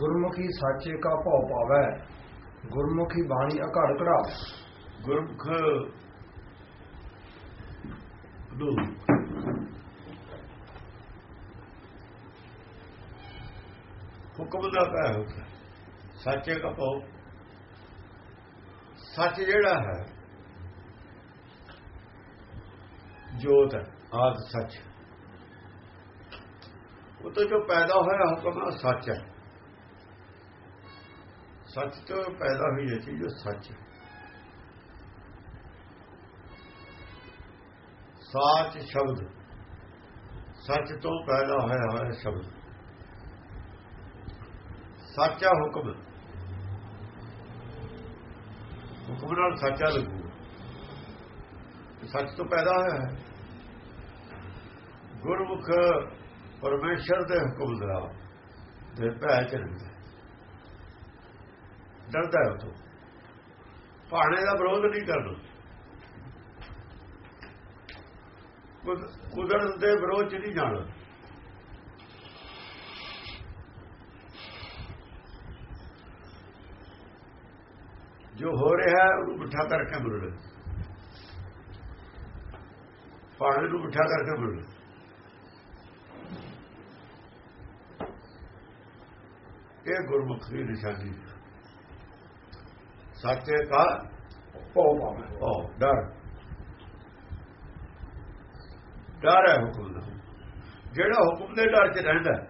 ਗੁਰਮੁਖੀ ਸਾਚੇ ਕਾ ਭਉ ਪਾਵੈ, ਗੁਰਮੁਖੀ ਬਾਣੀ ਅਘੜ ਘੜਾ ਗੁਰਮੁਖ ਨੂੰ ਹੁਕਮ ਦਾ ਪੈ ਹੁੰਦਾ ਸੱਚੇ ਕਾ ਪਾਉ ਸੱਚ ਜਿਹੜਾ ਹੈ, ਜੋਤ ਹੈ, ਆਦ ਸੱਚ। ਉਹ ਤੋਂ ਜੋ ਪੈਦਾ ਹੋਇਆ ਹੁਕਮ ਸੱਚ ਹੈ। ਸੱਚ ਤੋਂ ਪੈਦਾ ਹੋਈ ਹੈ ਚੀਜ਼ ਸੱਚ ਸਾਚ ਸ਼ਬਦ। ਸੱਚ ਤੋਂ ਪੈਦਾ ਹੋਇਆ ਹੋਇਆ ਸ਼ਬਦ। ਸੱਚਾ ਹੁਕਮ। ਹੁਕਮ ਨਾਲ ਸੱਚਾ ਲੱਗੂ ਸੱਚ ਤੋਂ ਪੈਦਾ ਹੋਇਆ ਹੈ। ਗੁਰਮੁਖ ਪਰਮੇਸ਼ਰ ਦੇ ਹੁਕਮ ਦਾ ਦੇ ਭੈ ਚ ਰਹਿੰਦਾ ਡਰਦਾ ਹੈ ਉਹ ਤੋਂ ਭਾਣੇ ਦਾ ਵਿਰੋਧ ਨਹੀਂ ਕਰਦਾ ਕੁਦਰਤ ਦੇ ਵਿਰੋਧ ਚ ਨਹੀਂ ਜਾਣਾ। ਜੋ ਹੋ ਰਿਹਾ ਹੈ, ਉਹਨੂੰ ਮਿੱਠਾ ਕਰਕੇ ਮਿਲਣਾ ਪਾਣੀ ਨੂੰ ਮਿੱਠਾ ਕਰਕੇ ਮਿਲਣਾ ਇਹ ਗੁਰਮੁਖ ਦੀ ਨਿਸ਼ਾਨੀ ਸੱਚੇ ਕਾ ਭਉ ਪਾਵੈ ਉਹ ਡਰ ਡਰ ਹੈ ਹੁਕਮ ਦਾ। ਜਿਹੜਾ ਹੁਕਮ ਦੇ ਡਰ 'ਚ ਰਹਿੰਦਾ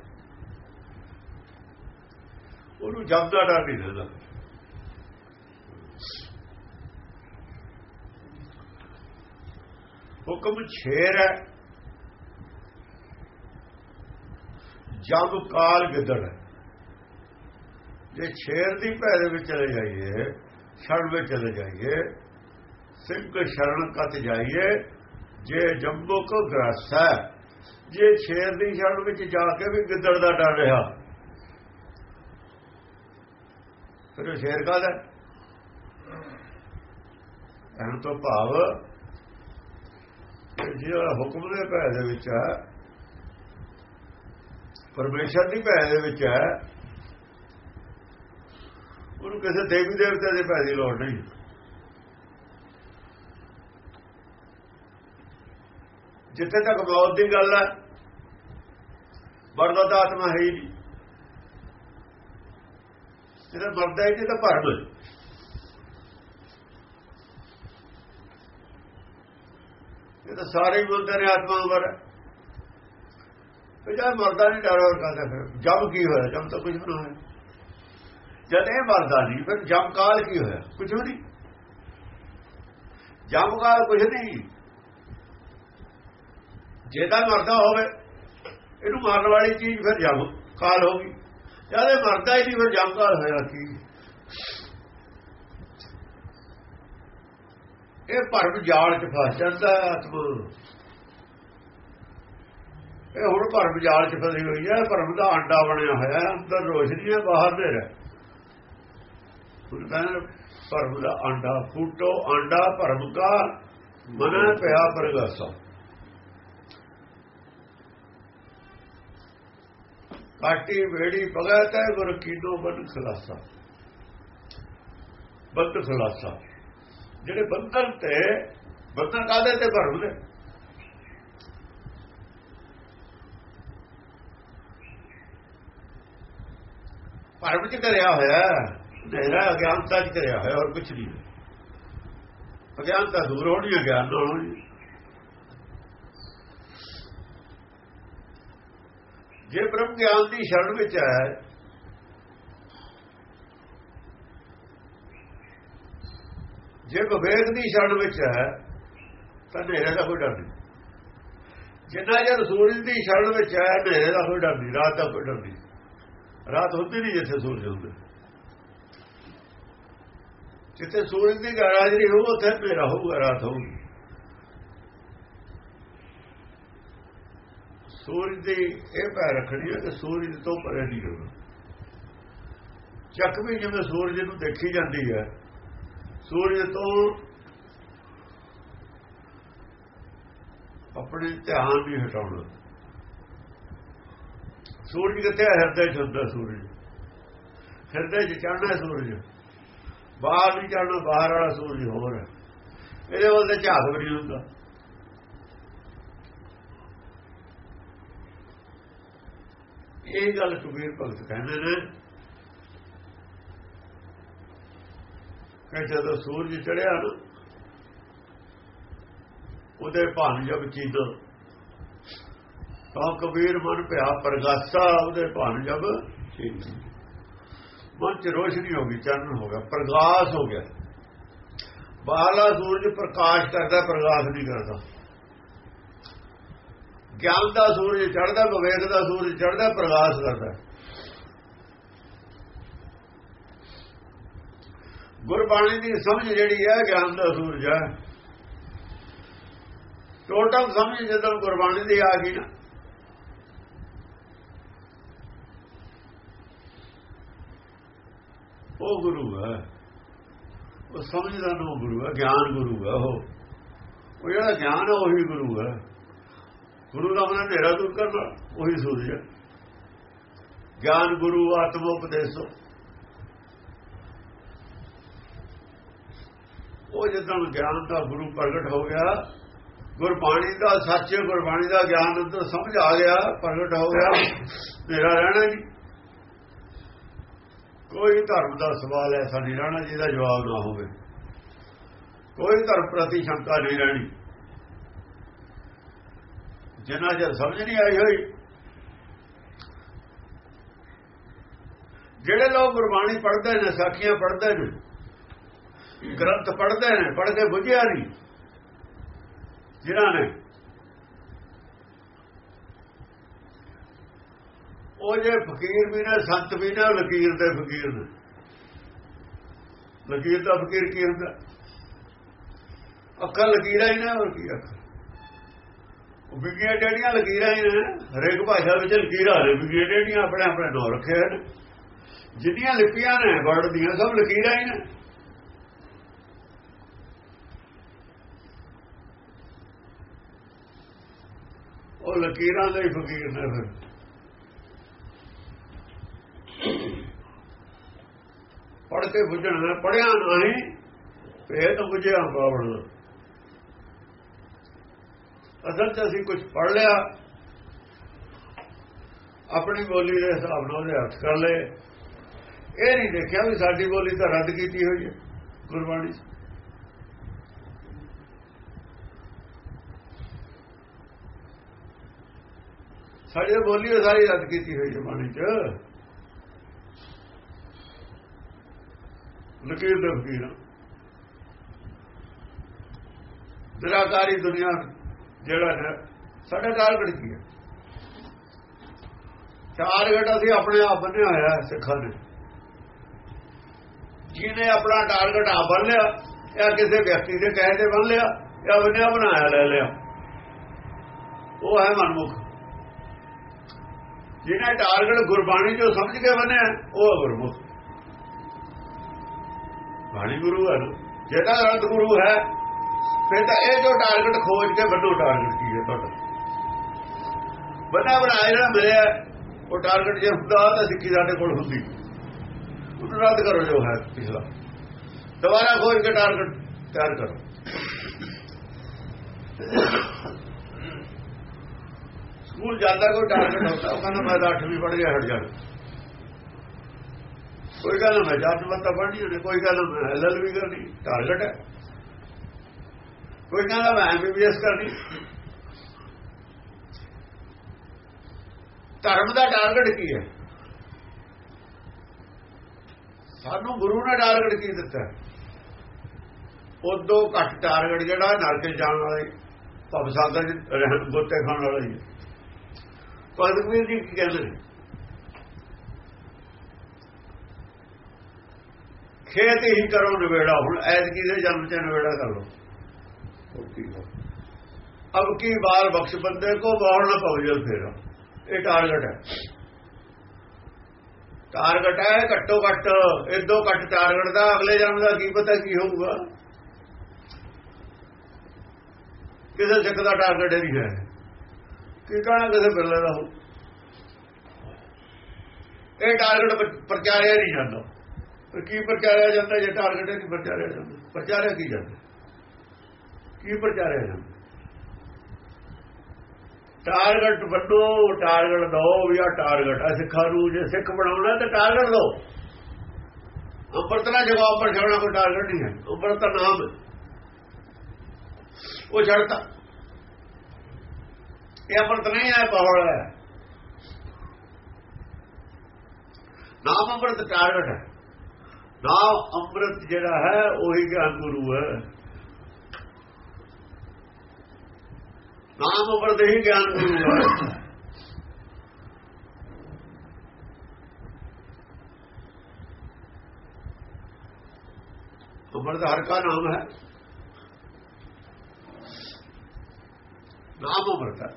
ਉਹਨੂੰ ਜਬ ਦਾ ਡਰ ਨਹੀਂ ਰਹਿੰਦਾ। ਹੁਕਮ ਛੇਰ ਹੈ। ਜਬ ਕਾਲ ਗਿੱਦੜ ਹੈ। ਜੇ ਛੇਰ ਦੀ ਭੈ ਦੇ ਵਿੱਚ ਚਲੇ ਜਾਈਏ ਛੜ ਵਿੱਚ ਚਲੇ ਜਾਈਏ ਸਿੰਘ ਸ਼ਰਨ ਕਤ ਜਾਈਏ, ਜੇ ਜੰਬੋ ਕੋ ਹੈ, ਜੇ ਸ਼ੇਰ ਦੀ ਸ਼ਰਨ ਵਿੱਚ ਜਾ ਕੇ ਵੀ ਗਿੱਦੜ ਦਾ ਡਰ ਰਿਹਾ, ਫਿਰ ਉਹ ਸ਼ੇਰ ਕਾਹਦਾ ਐਂ ਤੋਂ ਭਾਵ ਜਿਹੜਾ ਹੁਕਮ ਦੇ ਭੈ ਦੇ ਵਿੱਚ ਹੈ, ਪਰਮੇਸ਼ਰ ਦੀ ਭੈ ਦੇ ਵਿੱਚ ਹੈ ਉਹਨੂੰ ਕਿਸੇ ਦੇਵੀ ਦੇਵਤੇ ਦੇ ਪੈਸੇ ਦੀ ਲੋੜ ਨਹੀਂ। ਜਿੱਥੇ ਤੱਕ ਮੌਤ ਦੀ ਗੱਲ ਹੈ ਮਰਦਾ ਤਾਂ ਆਤਮਾ ਹੈ ਹੀ ਨਹੀਂ। ਜਿਹੜਾ ਮਰਦਾ ਹੈ ਤਾਂ ਭਰਮ ਹੈ। ਇਹ ਤਾਂ ਸਾਰੇ ਬੋਲਦੇ ਨੇ ਆਤਮਾ ਉਮਰ ਤੇ ਜਦ ਮਰਦਾ ਨਹੀਂ, ਡਰ ਹੋਰ ਕਰਦਾ ਫਿਰ। ਜਦ ਕੀ ਹੋਇਆ ਜਦ ਤਾਂ ਕੁਝ ਨਾ ਹੋਇਆ। ਜਦ ਇਹ ਮਰਦਾ ਨਹੀਂ ਫਿਰ ਜਮ ਕਾਲ ਕੀ ਹੋਇਆ? ਕੁਝ ਨਹੀਂ। ਜਮ ਕਾਲ ਕੁਝ ਨਹੀਂ। ਜੇ ਤਾਂ ਮਰਦਾ ਹੋਵੇ, ਇਹਨੂੰ ਮਾਰਨ ਵਾਲੀ ਚੀਜ਼ ਫਿਰ ਜਮ ਕਾਲ ਹੋ ਗਈ। ਜਦ ਇਹ ਮਰਦਾ ਹੀ ਨਹੀਂ, ਫਿਰ ਜਮ ਕਾਲ ਹੋਇਆ ਕੀ? ਇਹ ਭਰਮ ਜਾਲ ਚ ਫਸ ਜਾਂਦਾ ਆਤਮਾ। ਇਹ ਹੁਣ ਭਰਮ ਜਾਲ ਚ ਫਸੀ ਹੋਈ ਹੈ, ਭਰਮ ਦਾ ਆਂਡਾ ਬਣਿਆ ਹੋਇਆ, ਅੰਦਰ ਰੋਸ਼ਨੀ ਹੈ, ਬਾਹਰ ਦੇ ਰਹਿ। ਹੁਣ ਕਹਿੰਦੇ ਭਰਮ ਦਾ ਆਂਡਾ ਫੂਟੋ ਆਂਡਾ ਭਰਮ ਦਾ ਮਨ ਪਿਆ ਪਰਗਾਸਾ। ਕਾਟੀ ਵੇੜੀ ਭਗਤ ਹੈ ਗੁਰ ਕੀਨੋ ਬਨ ਖਲਾਸਾ। ਬੰਦ ਖਲਾਸਾ। ਜਿਹੜੇ ਬੰਧਨ ਤੇ, ਬੰਧਨ ਕਾਦੇ ਤੇ ਭਰਮ ਦੇ? ਭਰਮ ਚ ਕਰਿਆ ਹੋਇਆ। ਨਹਿਰਾ ਅਗਿਆਨਤਾ ਚ ਕਰਿਆ ਹੋਇਆ, ਹੋਰ ਕੁਝ ਨਹੀਂ। ਅਗਿਆਨਤਾ ਦੂਰ ਹੋਣੀ ਹੈ ਗਿਆਨ ਨਾਲ ਹੋਣੀ। ਜੇ ਬ੍ਰਹਮ ਗਿਆਨ ਦੀ ਸ਼ਰਨ ਵਿੱਚ ਹੈ, ਜੇ ਵਿਵੇਕ ਦੀ ਸ਼ਰਨ ਵਿੱਚ ਹੈ, ਤਾਂ ਹਨੇਰੇ ਦਾ ਕੋਈ ਡਰ ਨਹੀਂ। ਜਿੰਨਾ ਜਰ ਸੂਰਜ ਦੀ ਸ਼ਰਨ ਵਿੱਚ ਹੈ ਹਨੇਰੇ ਦਾ ਕੋਈ ਡਰ ਨਹੀਂ, ਰਾਤ ਦਾ ਕੋਈ ਡਰ ਨਹੀਂ। ਰਾਤ ਹੁੰਦੀ ਨਹੀਂ ਜਿੱਥੇ ਸੂਰਜ ਹੁੰਦਾ। ਜਿੱਥੇ ਸੂਰਜ ਦੀ ਗਾਰਾਜਰੀ ਹੋਊ, ਉੱਥੇ ਮੇਰਾ ਹੋਊਗਾ, ਰਾਤ ਹੋਊਗੀ। ਸੂਰਜ ਦੀ ਇਹ ਪੈ ਰੱਖਣੀ ਹੈ ਕਿ ਸੂਰਜ ਤੋਂ ਪਰੇ ਨਹੀਂ ਹੋਣਾ। ਚੱਕ ਵੀ ਜਿਵੇਂ ਸੂਰਜ ਨੂੰ ਦੇਖੀ ਜਾਂਦੀ ਹੈ, ਸੂਰਜ ਤੋਂ ਆਪਣੇ ਧਿਆਨ ਵੀ ਹਟਾਉਣਾ। ਸੂਰਜ ਕਿੱਥੇ ਹਿਰਦੇ ਚ ਹੁੰਦਾ ਸੂਰਜ। ਹਿਰਦੇ 'ਚ ਚੜ੍ਹਨਾ ਸੂਰਜ। ਬਾਹਰ ਨਹੀਂ ਚੜ੍ਹਨਾ, ਬਾਹਰ ਵਾਲਾ ਸੂਰਜ ਹੋਰ ਹੈ। ਇਹਦੇ ਵੱਲ ਤੇ ਝਾਕ ਵੀ ਨਹੀਂ ਹੁੰਦਾ। ਇਹ ਗੱਲ ਕਬੀਰ ਭਗਤ ਕਹਿੰਦੇ ਨੇ ਕਿ ਜਦੋਂ ਸੂਰਜ ਚੜਿਆ ਨਾ, ਉਹਦੇ ਭਾਨ ਜਬ ਚੀਦ ਤਾਂ ਕਬੀਰ ਮਨ ਪਿਆ, ਪ੍ਰਗਾਸਾ ਉਹਦੇ ਭਾਨ ਜਬ ਚੀਦ ਮਨ ਚ ਰੋਸ਼ਨੀ ਹੋ ਗਈ, ਚੰਨ ਹੋ ਗਿਆ, ਪ੍ਰਗਾਸ ਹੋ ਗਿਆ। ਬਾਹਲਾ ਸੂਰਜ ਪ੍ਰਕਾਸ਼ ਕਰਦਾ, ਪ੍ਰਗਾਸ ਨਹੀਂ ਕਰਦਾ। ਗਿਆਨ ਦਾ ਸੂਰਜ ਚੜਦਾ ਵਿਵੇਕ ਦਾ ਸੂਰਜ ਚੜਦਾ ਪ੍ਰਗਾਸ ਕਰਦਾ। ਗੁਰਬਾਣੀ ਦੀ ਸਮਝ ਜਿਹੜੀ ਹੈ, ਗਿਆਨ ਦਾ ਸੂਰਜ ਹੈ। ਟੋਟਲ ਸਮਝ ਜਦੋਂ ਗੁਰਬਾਣੀ ਦੀ ਆ ਗਈ ਨਾ ਉਹ ਗੁਰੂ ਹੈ ਉਹ ਸਮਝਦਾ ਨੂੰ ਗੁਰੂ ਹੈ ਗਿਆਨ ਗੁਰੂ ਹੈ ਉਹ। ਉਹ ਜਿਹੜਾ ਗਿਆਨ ਹੈ ਉਹੀ ਗੁਰੂ ਹੈ ਗੁਰੂ ਦਾ ਮਨ ਹਨੇਰਾ ਦੂਰ ਕਰਨਾ, ਉਹੀ ਸੂਰਜ ਹੈ ਗਿਆਨ ਗੁਰੂ, ਆਤਮ ਉਪਦੇਸੋ। ਉਹ ਜਦੋਂ ਗਿਆਨ ਦਾ ਗੁਰੂ ਪ੍ਰਗਟ ਹੋ ਗਿਆ, ਗੁਰਬਾਣੀ ਦਾ ਸੱਚ, ਗੁਰਬਾਣੀ ਦਾ ਗਿਆਨ ਅੰਦਰ ਸਮਝ ਆ ਗਿਆ, ਪ੍ਰਗਟ ਹੋ ਗਿਆ ਤੇਰਾ ਰਹਿਣਾ ਜੀ ਕੋਈ ਧਰਮ ਦਾ ਸਵਾਲ ਐਸਾ ਨਹੀਂ ਰਹਿਣਾ ਜਿਹਦਾ ਜਵਾਬ ਨਾ ਹੋਵੇ। ਕੋਈ ਧਰਮ ਪ੍ਰਤੀ ਸ਼ੰਕਾ ਨਹੀਂ ਰਹਿਣੀ। ਜਿਨ੍ਹਾਂ ਜਦ ਸਮਝ ਨਹੀਂ ਆਈ ਹੋਈ, ਜਿਹੜੇ ਲੋਕ ਗੁਰਬਾਣੀ ਪੜ੍ਹਦੇ ਨੇ, ਸਾਖੀਆਂ ਪੜ੍ਹਦੇ ਨੇ, ਗ੍ਰੰਥ ਪੜ੍ਹਦੇ ਨੇ ਪੜ੍ਹ ਕੇ ਬੁੱਝਿਆ ਨਹੀਂ, ਜਿਨ੍ਹਾਂ ਨੇ ਉਹ ਜੇ ਫਕੀਰ ਵੀ ਨੇ, ਸੰਤ ਵੀ ਨੇ, ਲਕੀਰ ਦੇ ਫਕੀਰ ਨੇ। ਲਕੀਰ ਦਾ ਫਕੀਰ ਕੀ ਹੁੰਦਾ? ਅੱਖਾਂ ਲਕੀਰਾਂ ਹੀ ਨਾ, ਹੋਰ ਕੀ ਅੱਖਾਂ ਉਹ ਵਿਗੀਆਂ ਡੇੜੀਆਂ ਲਕੀਰਾਂ ਹੀ ਨੇ, ਹਰੇਕ ਭਾਸ਼ਾ ਵਿੱਚ ਲਕੀਰਾਂ ਨੇ। ਵਿਗੀਆਂ ਡੇੜੀਆਂ ਆਪਣੇ ਆਪਣੇ ਨਾਂ ਰੱਖੇ ਨੇ। ਜਿੰਨੀਆਂ ਲਿਪੀਆਂ ਨੇ, ਵਰਡ ਦੀਆਂ, ਸਭ ਲਕੀਰਾਂ ਹੀ ਨੇ। ਉਹ ਲਕੀਰਾਂ ਦੇ ਫਕੀਰ ਨੇ ਫਿਰ। ਪੜ ਕੇ ਬੁੱਝਣਾ ਪੜਿਆ ਨਹੀਂ, ਫੇਰ ਤਾਂ ਬੁੱਝਿਆ ਅਸਲ 'ਚ ਅਸੀਂ ਕੁਝ ਪੜ ਲਿਆ, ਆਪਣੀ ਬੋਲੀ ਦੇ ਹਿਸਾਬ ਨਾਲ ਉਹਦੇ ਹੱਥ ਕਰ ਲਏ। ਇਹ ਨਹੀਂ ਦੇਖਿਆ ਵੀ ਸਾਡੀ ਬੋਲੀ ਤਾਂ ਰੱਦ ਕੀਤੀ ਹੋਈ ਹੈ ਗੁਰਬਾਣੀ ਸਾਡੀ ਬੋਲੀ ਉਹ ਸਾਰੀ ਰੱਦ ਕੀਤੀ ਹੋਈ ਹੈ ਬਾਣੀ 'ਚ। ਲਕੀਰ ਦੇ ਫਕੀਰ ਨਿਰਾਕਾਰੀ ਦੁਨੀਆ ਜਿਹੜਾ ਹੈ, ਸਾਡਾ ਟਾਰਗੇਟ ਕੀ ਹੈ ਟਾਰਗੇਟ ਅਸੀਂ ਆਪਣੇ ਆਪ ਬੰਨਿਆ ਹੋਇਆ ਸਿੱਖਾਂ ਨੇ। ਜਿਹਨੇ ਆਪਣਾ ਟਾਰਗੇਟ ਆ ਬੰਨ ਲਿਆ, ਜਾਂ ਕਿਸੇ ਵਿਅਕਤੀ ਦੇ ਕਹਿ ਤੇ ਬੰਨ ਲਿਆ, ਜਾਂ ਬੰਨਿਆ ਬਣਾਇਆ ਲੈ ਲਿਆ। ਉਹ ਹੈ ਮਨਮੁਖ। ਜਿਹਨੇ ਟਾਰਗੇਟ ਗੁਰਬਾਣੀ ਜੋ ਸਮਝ ਕੇ ਬੰਨਿਆ ਉਹ ਗੁਰਮੁਖ। ਬਾਣੀ ਗੁਰੂ ਹੈ ਜੇ ਤਾਂ ਗ੍ਰੰਥ ਗੁਰੂ ਹੈ, ਫਿਰ ਤਾਂ ਇਹ ਜੋ ਟਾਰਗੇਟ ਖੋਜ ਕੇ ਵੱਡੋ ਟਾਰਗੇਟ ਕੀ ਹੈ ਤੁਹਾਡਾ? ਬੰਦਾ ਬਣਾਇਆ ਜਿਹੜਾ ਮਿਲਿਆ, ਉਹ ਟਾਰਗੇਟ ਜੇ ਹੁੰਦਾ ਤਾਂ ਸਿੱਖੀ ਸਾਡੇ ਕੋਲ ਹੁੰਦੀ। ਉਹਨੂੰ ਰੱਦ ਕਰੋ ਜੋ ਹੈ ਪਿਛਲਾ। ਦੁਬਾਰਾ ਖੋਜ ਕੇ ਟਾਰਗੇਟ ਤਿਆਰ ਕਰੋ। ਸਕੂਲ ਜਾਂਦਾ ਕੋਈ ਟਾਰਗੇਟ ਹੁੰਦਾ, ਉਹ ਕਹਿੰਦਾ ਮੈਂ 8ਵੀਂ ਪੜ੍ਹ ਗਿਆ ਹਟ ਜਾਣਾ। ਕੋਈ ਗੱਲ ਮੈਂ ਜਾਤ ਮਤਾ ਪੜ੍ਹਨੀ ਉਹਨੇ, ਕੋਈ ਗੱਲ ਮੈਂ ਐਲਐਲ ਵੀ ਕਰਨੀ ਟਾਰਗੇਟ ਹੈ। ਕੋਈ ਕਹਿੰਦਾ ਮੈਂ ਐਮਬੀਬੀਐਸ ਕਰਨੀ। ਧਰਮ ਦਾ ਟਾਰਗੇਟ ਕੀ ਹੈ? ਸਾਨੂੰ ਗੁਰੂ ਨੇ ਟਾਰਗੇਟ ਕੀ ਦਿੱਤਾ? ਉਦੋਂ ਘੱਟ ਟਾਰਗੇਟ ਜਿਹੜਾ ਨਰਕ ਜਾਣ ਵਾਲੇ ਭਵ ਸਾਗਰ ਰਹਿਣ, ਗੋਤੇ ਖਾਣ ਵਾਲਾ ਹੀ ਪਦਮਵੀਰ ਜੀ ਕੀ ਕਹਿੰਦੇ ਨੇ? ਖੇਤ ਹੀ ਕਰੋ ਨਵੇੜਾ ਹੁਣ ਐਤਕੀ ਦੇ ਜਨਮ ਚ ਨਵੇੜਾ ਕਰ ਲੋ ਅਬ ਕੀ ਬਾਰ ਬਖਸ਼ ਬੰਦੇ ਕੋ ਬਾਹਰ ਨਾ ਪਵਜਲ ਫੇਰਾ। ਇਹ ਟਾਰਗੇਟ ਹੈ। ਟਾਰਗੇਟ ਹੈ ਘੱਟੋ ਘੱਟ ਇਦੋਂ ਘੱਟ ਟਾਰਗੇਟ ਦਾ ਅਗਲੇ ਜਨਮ ਦਾ ਕੀ ਪਤਾ ਕੀ ਹੋਊਗਾ। ਕਿਸੇ ਸਿੱਖ ਦਾ ਟਾਰਗੇਟ ਨਹੀਂ ਹੈ। ਕੀ ਕਹਣਾ ਕਿਸੇ ਬਿਰਲੇ ਦਾ? ਹੋ ਇਹ ਟਾਰਗੇਟ ਪ੍ਰਚਾਰਿਆ ਨਹੀਂ ਜਾਂਦਾ। ਕੀ ਪ੍ਰਚਾਰਿਆ ਜਾਂਦਾ? ਜੇ ਟਾਰਗੇਟ ਹੈ, ਕੀ ਪ੍ਰਚਾਰਿਆ ਜਾਂਦਾ? ਪ੍ਰਚਾਰਿਆ ਕੀ ਜਾਂਦਾ? ਕੀ ਪ੍ਰਚਾਰਿਆ ਜਾਂਦਾ? ਟਾਰਗੇਟ ਵੱਡੋ ਟਾਰਗੇਟ ਦੋ ਵੀ ਆ ਟਾਰਗੇਟ ਆ ਸਿੱਖਾਂ ਨੂੰ। ਜੇ ਸਿੱਖ ਬਣਾਉਣਾ ਤਾਂ ਟਾਰਗੇਟ ਦੋ ਅੰਮ੍ਰਿਤ ਨਾਲ ਜਵਾਬ ਪਰ ਛੱਡਣਾ ਕੋਈ ਟਾਰਗੇਟ ਨਹੀਂ ਹੈ। ਅੰਮ੍ਰਿਤ ਤਾਂ ਨਾਮ ਉਹ ਛੱਡਤਾ। ਇਹ ਅੰਮ੍ਰਿਤ ਨਹੀਂ ਹੈ ਪਹਾੜ ਹੈ। ਨਾਮ ਅੰਮ੍ਰਿਤ ਟਾਰਗੇਟ ਹੈ। ਨਾਮ ਅੰਮ੍ਰਿਤ ਜਿਹੜਾ ਹੈ ਉਹੀ ਗਿਆਨ ਗੁਰੂ ਹੈ ਨਾਮ ਅੰਮ੍ਰਿਤ ਹੀ ਗਿਆਨ ਗੁਰੂ ਹੈ ਅੰਮ੍ਰਿਤ ਹਰ ਕਾ ਨਾਮ ਹੈ ਨਾਮ ਅੰਮ੍ਰਿਤ ਹੈ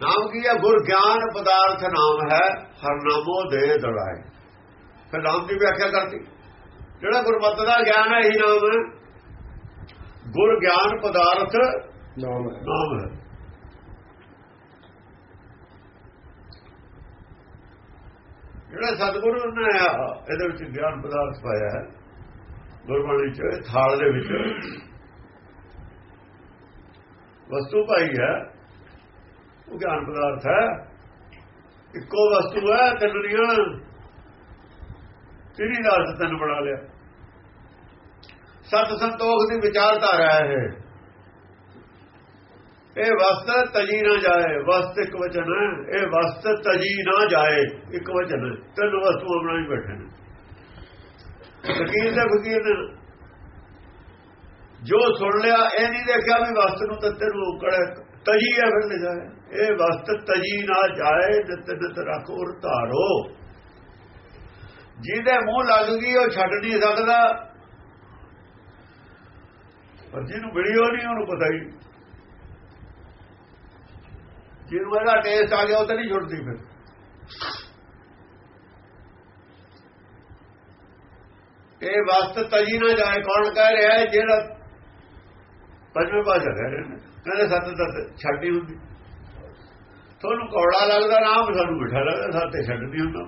ਨਾਮ ਕੀ ਹੈ ਗੁਰ ਗਿਆਨ ਪਦਾਰਥ ਨਾਮ ਹੈ ਹਰ ਨਾਮੋ ਦੇ ਦੜਾਏ ਫਿਰ ਨਾਮ ਦੀ ਵਿਆਖਿਆ ਕਰਤੀ ਜਿਹੜਾ ਗੁਰਮਤਿ ਦਾ ਗਿਆਨ ਹੈ ਇਹੀ ਨਾਮ ਹੈ। ਗੁਰ ਗਿਆਨ ਪਦਾਰਥ ਨਾਮ ਹੈ। ਨਾਮ ਹੈ। ਜਿਹੜਾ ਸਤਿਗੁਰੂ ਨੇ ਇਹਦੇ ਵਿੱਚ ਗਿਆਨ ਪਦਾਰਥ ਪਾਇਆ ਹੈ। ਗੁਰਬਾਣੀ ਚ ਥਾਲ ਦੇ ਵਿੱਚ। ਵਸਤੂ ਪਾਈ ਹੈ। ਉਹ ਗਿਆਨ ਪਦਾਰਥ ਹੈ। ਇੱਕੋ ਵਸਤੂ ਹੈ ਤਿੰਨੀਆਂ ਤੇਰੀ ਨਾਲ ਤਨ ਬਣਾ ਲਿਆ। ਸਤ ਸੰਤੋਖ ਦੀ ਵਿਚਾਰਧਾਰਾ ਹੈ ਇਹ। ਵਸਤ ਤਜੀ ਨਾ ਜਾਏ, ਵਸਤ ਇੱਕ ਵਚਨ ਹੈ। ਇਹ ਵਸਤ ਤਜੀ ਨਾ ਜਾਏ, ਇੱਕ ਵਚਨ ਹੈ। ਤਿੰਨ ਵਸਤੂਆਂ ਬਣਾਈ ਬੈਠੇ ਨੇ। ਫਕੀਰ ਤੇ ਫਕੀਰ ਨੇ। ਜੋ ਸੁਣ ਲਿਆ, ਇਹ ਨਹੀਂ ਦੇਖਿਆ ਵੀ ਵਸਤ ਨੂੰ ਤੱਤੇ ਨੂੰ ਉਕੜੇ ਤਜੀ ਹੈ ਫਿਰ ਲਿਖਿਆ ਇਹ ਵਸਤ ਤਜੀ ਨਾ ਜਾਏ, ਨਿਤ ਨਿਤ ਰੱਖ ਉਰ ਧਾਰੋ। ਜਿਹਦੇ ਮੂੰਹ ਲੱਗ ਗਈ, ਉਹ ਛੱਡ ਨਹੀਂ ਸਕਦਾ। ਪਰ ਜਿਹਨੂੰ ਮਿਲੀ ਉਹ ਨਹੀਂ, ਉਹਨੂੰ ਪਤਾ ਹੀ ਜਿਹਨੂੰ ਇਹਦਾ ਟੇਸਟ ਆ ਗਿਆ, ਉਹ ਤਾਂ ਨਹੀਂ ਛੁੱਟਦੀ ਫਿਰ। ਇਹ ਵਸਤ ਤਜੀ ਨਾ ਜਾਏ, ਕੌਣ ਕਹਿ ਰਿਹਾ ਹੈ, ਜਿਹੜਾ ਪੰਜਵੇਂ ਪਾਸ਼ਾ ਕਹਿ ਰਹੇ ਨੇ। ਕਹਿੰਦੇ ਸੱਤ ਤਤ ਛੱਡੀ ਹੁੰਦੀ। ਤੁਹਾਨੂੰ ਕੌੜਾ ਲੱਗਦਾ ਨਾਮ ਸਾਨੂੰ ਮਿੱਠਾ ਲੱਗਦਾ ਸਾਤੇ ਛੱਡ ਨਹੀਂ ਹੁੰਦਾ।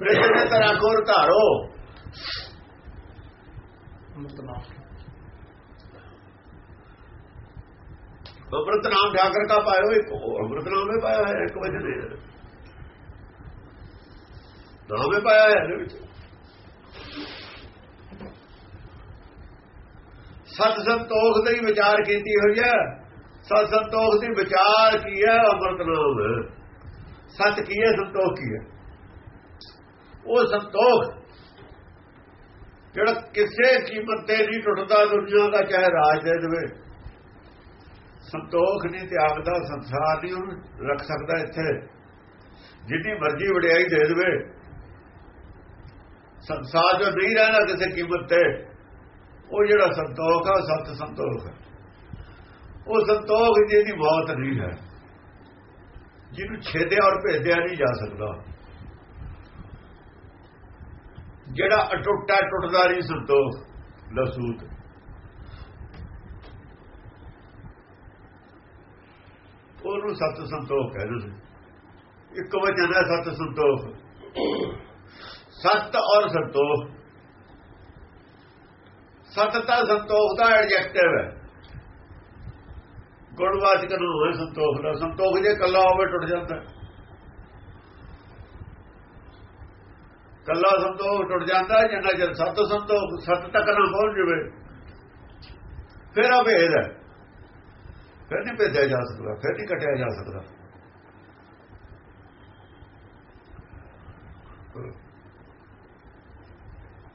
ਮੇਰੇ ਤੇ ਤਰ੍ਹਾਂ ਕੋਰ ਧਾਰੋ ਅੰਮ੍ਰਿਤ ਨਾਮ ਅੰਮ੍ਰਿਤ ਨਾਮ ਠਾਕਰ ਕਾ ਪਾਇਓ ਇੱਕ ਅੰਮ੍ਰਿਤ ਨਾਮ ਹੀ ਪਾਇਆ ਹੈ ਇੱਕ ਵਜਨ ਹੈ ਨਾਮ ਹੀ ਪਾਇਆ ਹੈ ਇਹਦੇ ਵਿੱਚ। ਸਤ ਸੰਤੋਖ ਦੀ ਵਿਚਾਰ ਕੀਤੀ ਹੋਈ ਹੈ। ਸਤ ਸੰਤੋਖ ਦੀ ਵਿਚਾਰ ਕੀ ਹੈ? ਅੰਮ੍ਰਿਤ ਨਾਮ। ਸਤ ਕੀ ਹੈ? ਸੰਤੋਖ ਕੀ ਹੈ? ਉਹ ਸੰਤੋਖ। ਜਿਹੜਾ ਕਿਸੇ ਕੀਮਤ ਤੇ ਨਹੀਂ ਟੁੱਟਦਾ, ਦੁਨੀਆ ਦਾ ਚਾਹੇ ਰਾਜ ਦੇ ਦੇਵੇ। ਸੰਤੋਖ ਨਹੀਂ ਤਿਆਗਦਾ ਸੰਸਾਰ ਨਹੀਂ ਉਹਨੂੰ ਰੱਖ ਸਕਦਾ ਇੱਥੇ। ਜਿੰਨੀ ਮਰਜ਼ੀ ਵਡਿਆਈ ਦੇ ਦੇਵੇ। ਸੰਸਾਰ ਜੋ ਨਹੀਂ ਰਹਿਣਾ ਕਿਸੇ ਕੀਮਤ ਤੇ। ਉਹ ਜਿਹੜਾ ਸੰਤੋਖ ਹੈ ਸਤ ਸੰਤੋਖ ਹੈ ਉਹ ਸੰਤੋਖ ਜਿਹਦੀ ਮੌਤ ਨਹੀਂ ਹੈ। ਜਿਹਨੂੰ ਛੇਦਿਆ ਔਰ ਭੇਜਿਆ ਨਹੀਂ ਜਾ ਸਕਦਾ। ਜਿਹੜਾ ਅਟੁੱਟਾ ਟੁੱਟਦਾ ਨਹੀਂ ਸੰਤੋਖ, ਲਸੂਤ। ਉਹਨੂੰ ਸਤ ਸੰਤੋਖ ਕਹਿੰਦੇ ਨੇ ਇੱਕ ਵਚਨ ਹੈ ਸਤ ਸੰਤੋਖ। ਸਤ ਔਰ ਸੰਤੋਖ। ਸਤ ਤਾਂ ਸੰਤੋਖ ਦਾ ਐਡਜੈਕਟਿਵ ਹੈ। ਗੁਣਵਾਚਕ ਨੂੰ ਹੈ ਸੰਤੋਖ ਦਾ। ਸੰਤੋਖ ਜੇ ਕੱਲਾ ਹੋਵੇ, ਟੁੱਟ ਜਾਂਦਾ। ਕੱਲਾ ਸੰਤੋਖ ਟੁੱਟ ਜਾਂਦਾ ਜਿੰਨਾ ਚਿਰ ਸਤ ਸੰਤੋਖ ਸਤ ਤੱਕ ਨਾ ਪਹੁੰਚ ਜਵੇ, ਫਿਰ ਆ ਭੇਦ ਹੈ। ਫਿਰ ਨਹੀਂ ਭੇਜਿਆ ਜਾ ਸਕਦਾ, ਫਿਰ ਨਹੀਂ ਕਟਿਆ ਜਾ ਸਕਦਾ।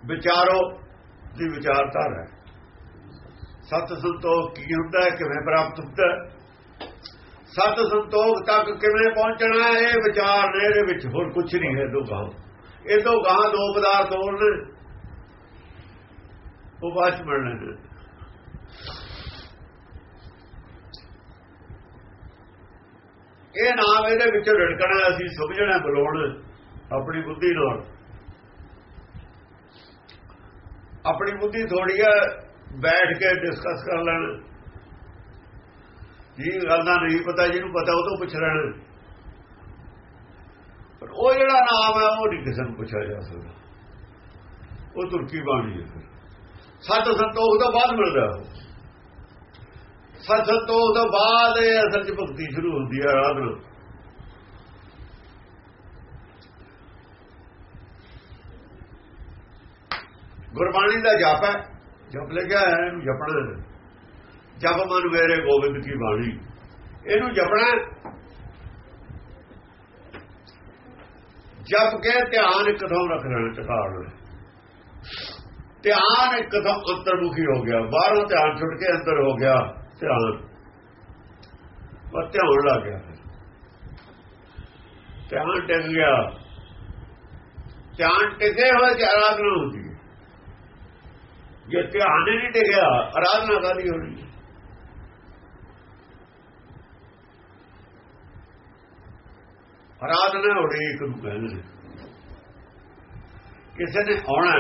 ਵਿਚਾਰੋ ਦੀ ਵਿਚਾਰਧਾਰਾ ਸਤ ਸੰਤੋਖ ਕੀ ਹੁੰਦਾ ਹੈ, ਕਿਵੇਂ ਪ੍ਰਾਪਤ ਹੁੰਦਾ ਹੈ? ਸਤ ਸੰਤੋਖ ਤੱਕ ਕਿਵੇਂ ਪਹੁੰਚਣਾ ਹੈ, ਇਹ ਵਿਚਾਰ ਨੇ ਇਹਦੇ ਵਿੱਚ ਹੋਰ ਕੁਝ ਨਹੀਂ ਹੈ ਦੋ ਗਾਂ ਇਹ ਤੋਂ ਗਾਂ ਦੋ ਪਦਾਰਥ ਹੋਰ ਨੇ। ਉਹ ਬਾਅਦ ਚ ਮਿਲਣੇ ਨੇ। ਇਹ ਨਾਮ ਇਹਦੇ ਵਿੱਚੋਂ ਰੜਕਣਾ ਅਸੀਂ ਸਮਝਣਾ ਬਲੋਣ ਆਪਣੀ ਬੁੱਧੀ ਨਾਲ। ਆਪਣੀ ਬੁੱਧੀ ਥੋੜੀ ਹੈ, ਬੈਠ ਕੇ ਡਿਸਕਸ ਕਰ ਲੈਣ। ਜੀ, ਗੱਲ ਦਾ ਨਹੀਂ ਪਤਾ, ਜਿਹਨੂੰ ਪਤਾ ਉਹ ਤੋਂ ਪੁੱਛ ਲੈਣ। ਪਰ ਉਹ ਜਿਹੜਾ ਨਾਮ ਹੈ, ਉਹ ਨਹੀਂ ਕਿਸੇ ਨੂੰ ਪੁੱਛਿਆ ਜਾ ਸਕਦਾ। ਉਹ ਤੁਰਕੀ ਬਾਣੀ ਹੈ ਫਿਰ। ਸਤ ਸੰਤੋਖ ਤੋਂ ਬਾਅਦ ਮਿਲਦਾ ਉਹ। ਸਤ ਸੰਤੋਖ ਤੋਂ ਬਾਅਦ ਇਹ ਅਸਲ ਚ ਭਗਤੀ ਸ਼ੁਰੂ ਹੁੰਦੀ ਹੈ ਆਰਾਧਨਾ ਗੁਰਬਾਣੀ ਦਾ ਜਪ ਹੈ। ਜਪ ਲਿਖਿਆ ਹੈ ਇਹਨੂੰ ਜਪਣਾ ਜਪ ਮਨ ਵੇਰੇ ਗੋਬਿੰਦ ਕੀ ਬਾਣੀ। ਇਹਨੂੰ ਜਪਣਾ ਜਪ ਕੇ ਧਿਆਨ ਇੱਕਦਮ ਰੱਖਣਾ ਰੱਖ ਧਿਆਨ ਇੱਕਦਮ ਅੰਤਰਮੁਖੀ ਹੋ ਗਿਆ, ਬਾਹਰੋਂ ਧਿਆਨ ਛੁੱਟ ਕੇ ਅੰਦਰ ਹੋ ਗਿਆ, ਧਿਆਨ। ਬਸ ਧਿਆਨ ਲੱਗ ਗਿਆ। ਧਿਆਨ ਟਿਕ ਗਿਆ। ਧਿਆਨ ਟਿਕੇ ਹੋਏ ਤੇ ਆਰਾਧਨਾ ਹੁੰਦੀ ਹੈ। ਜੇ ਧਿਆਨ ਹੀ ਨਹੀਂ ਟਿਕਿਆ, ਆਰਾਧਨਾ ਕਾਦੀ ਹੋਣੀ? ਆਰਾਧਨਾ ਉਡੀਕ ਨੂੰ ਕਹਿੰਦੇ ਨੇ ਕਿਸੇ ਨੇ ਆਉਣਾ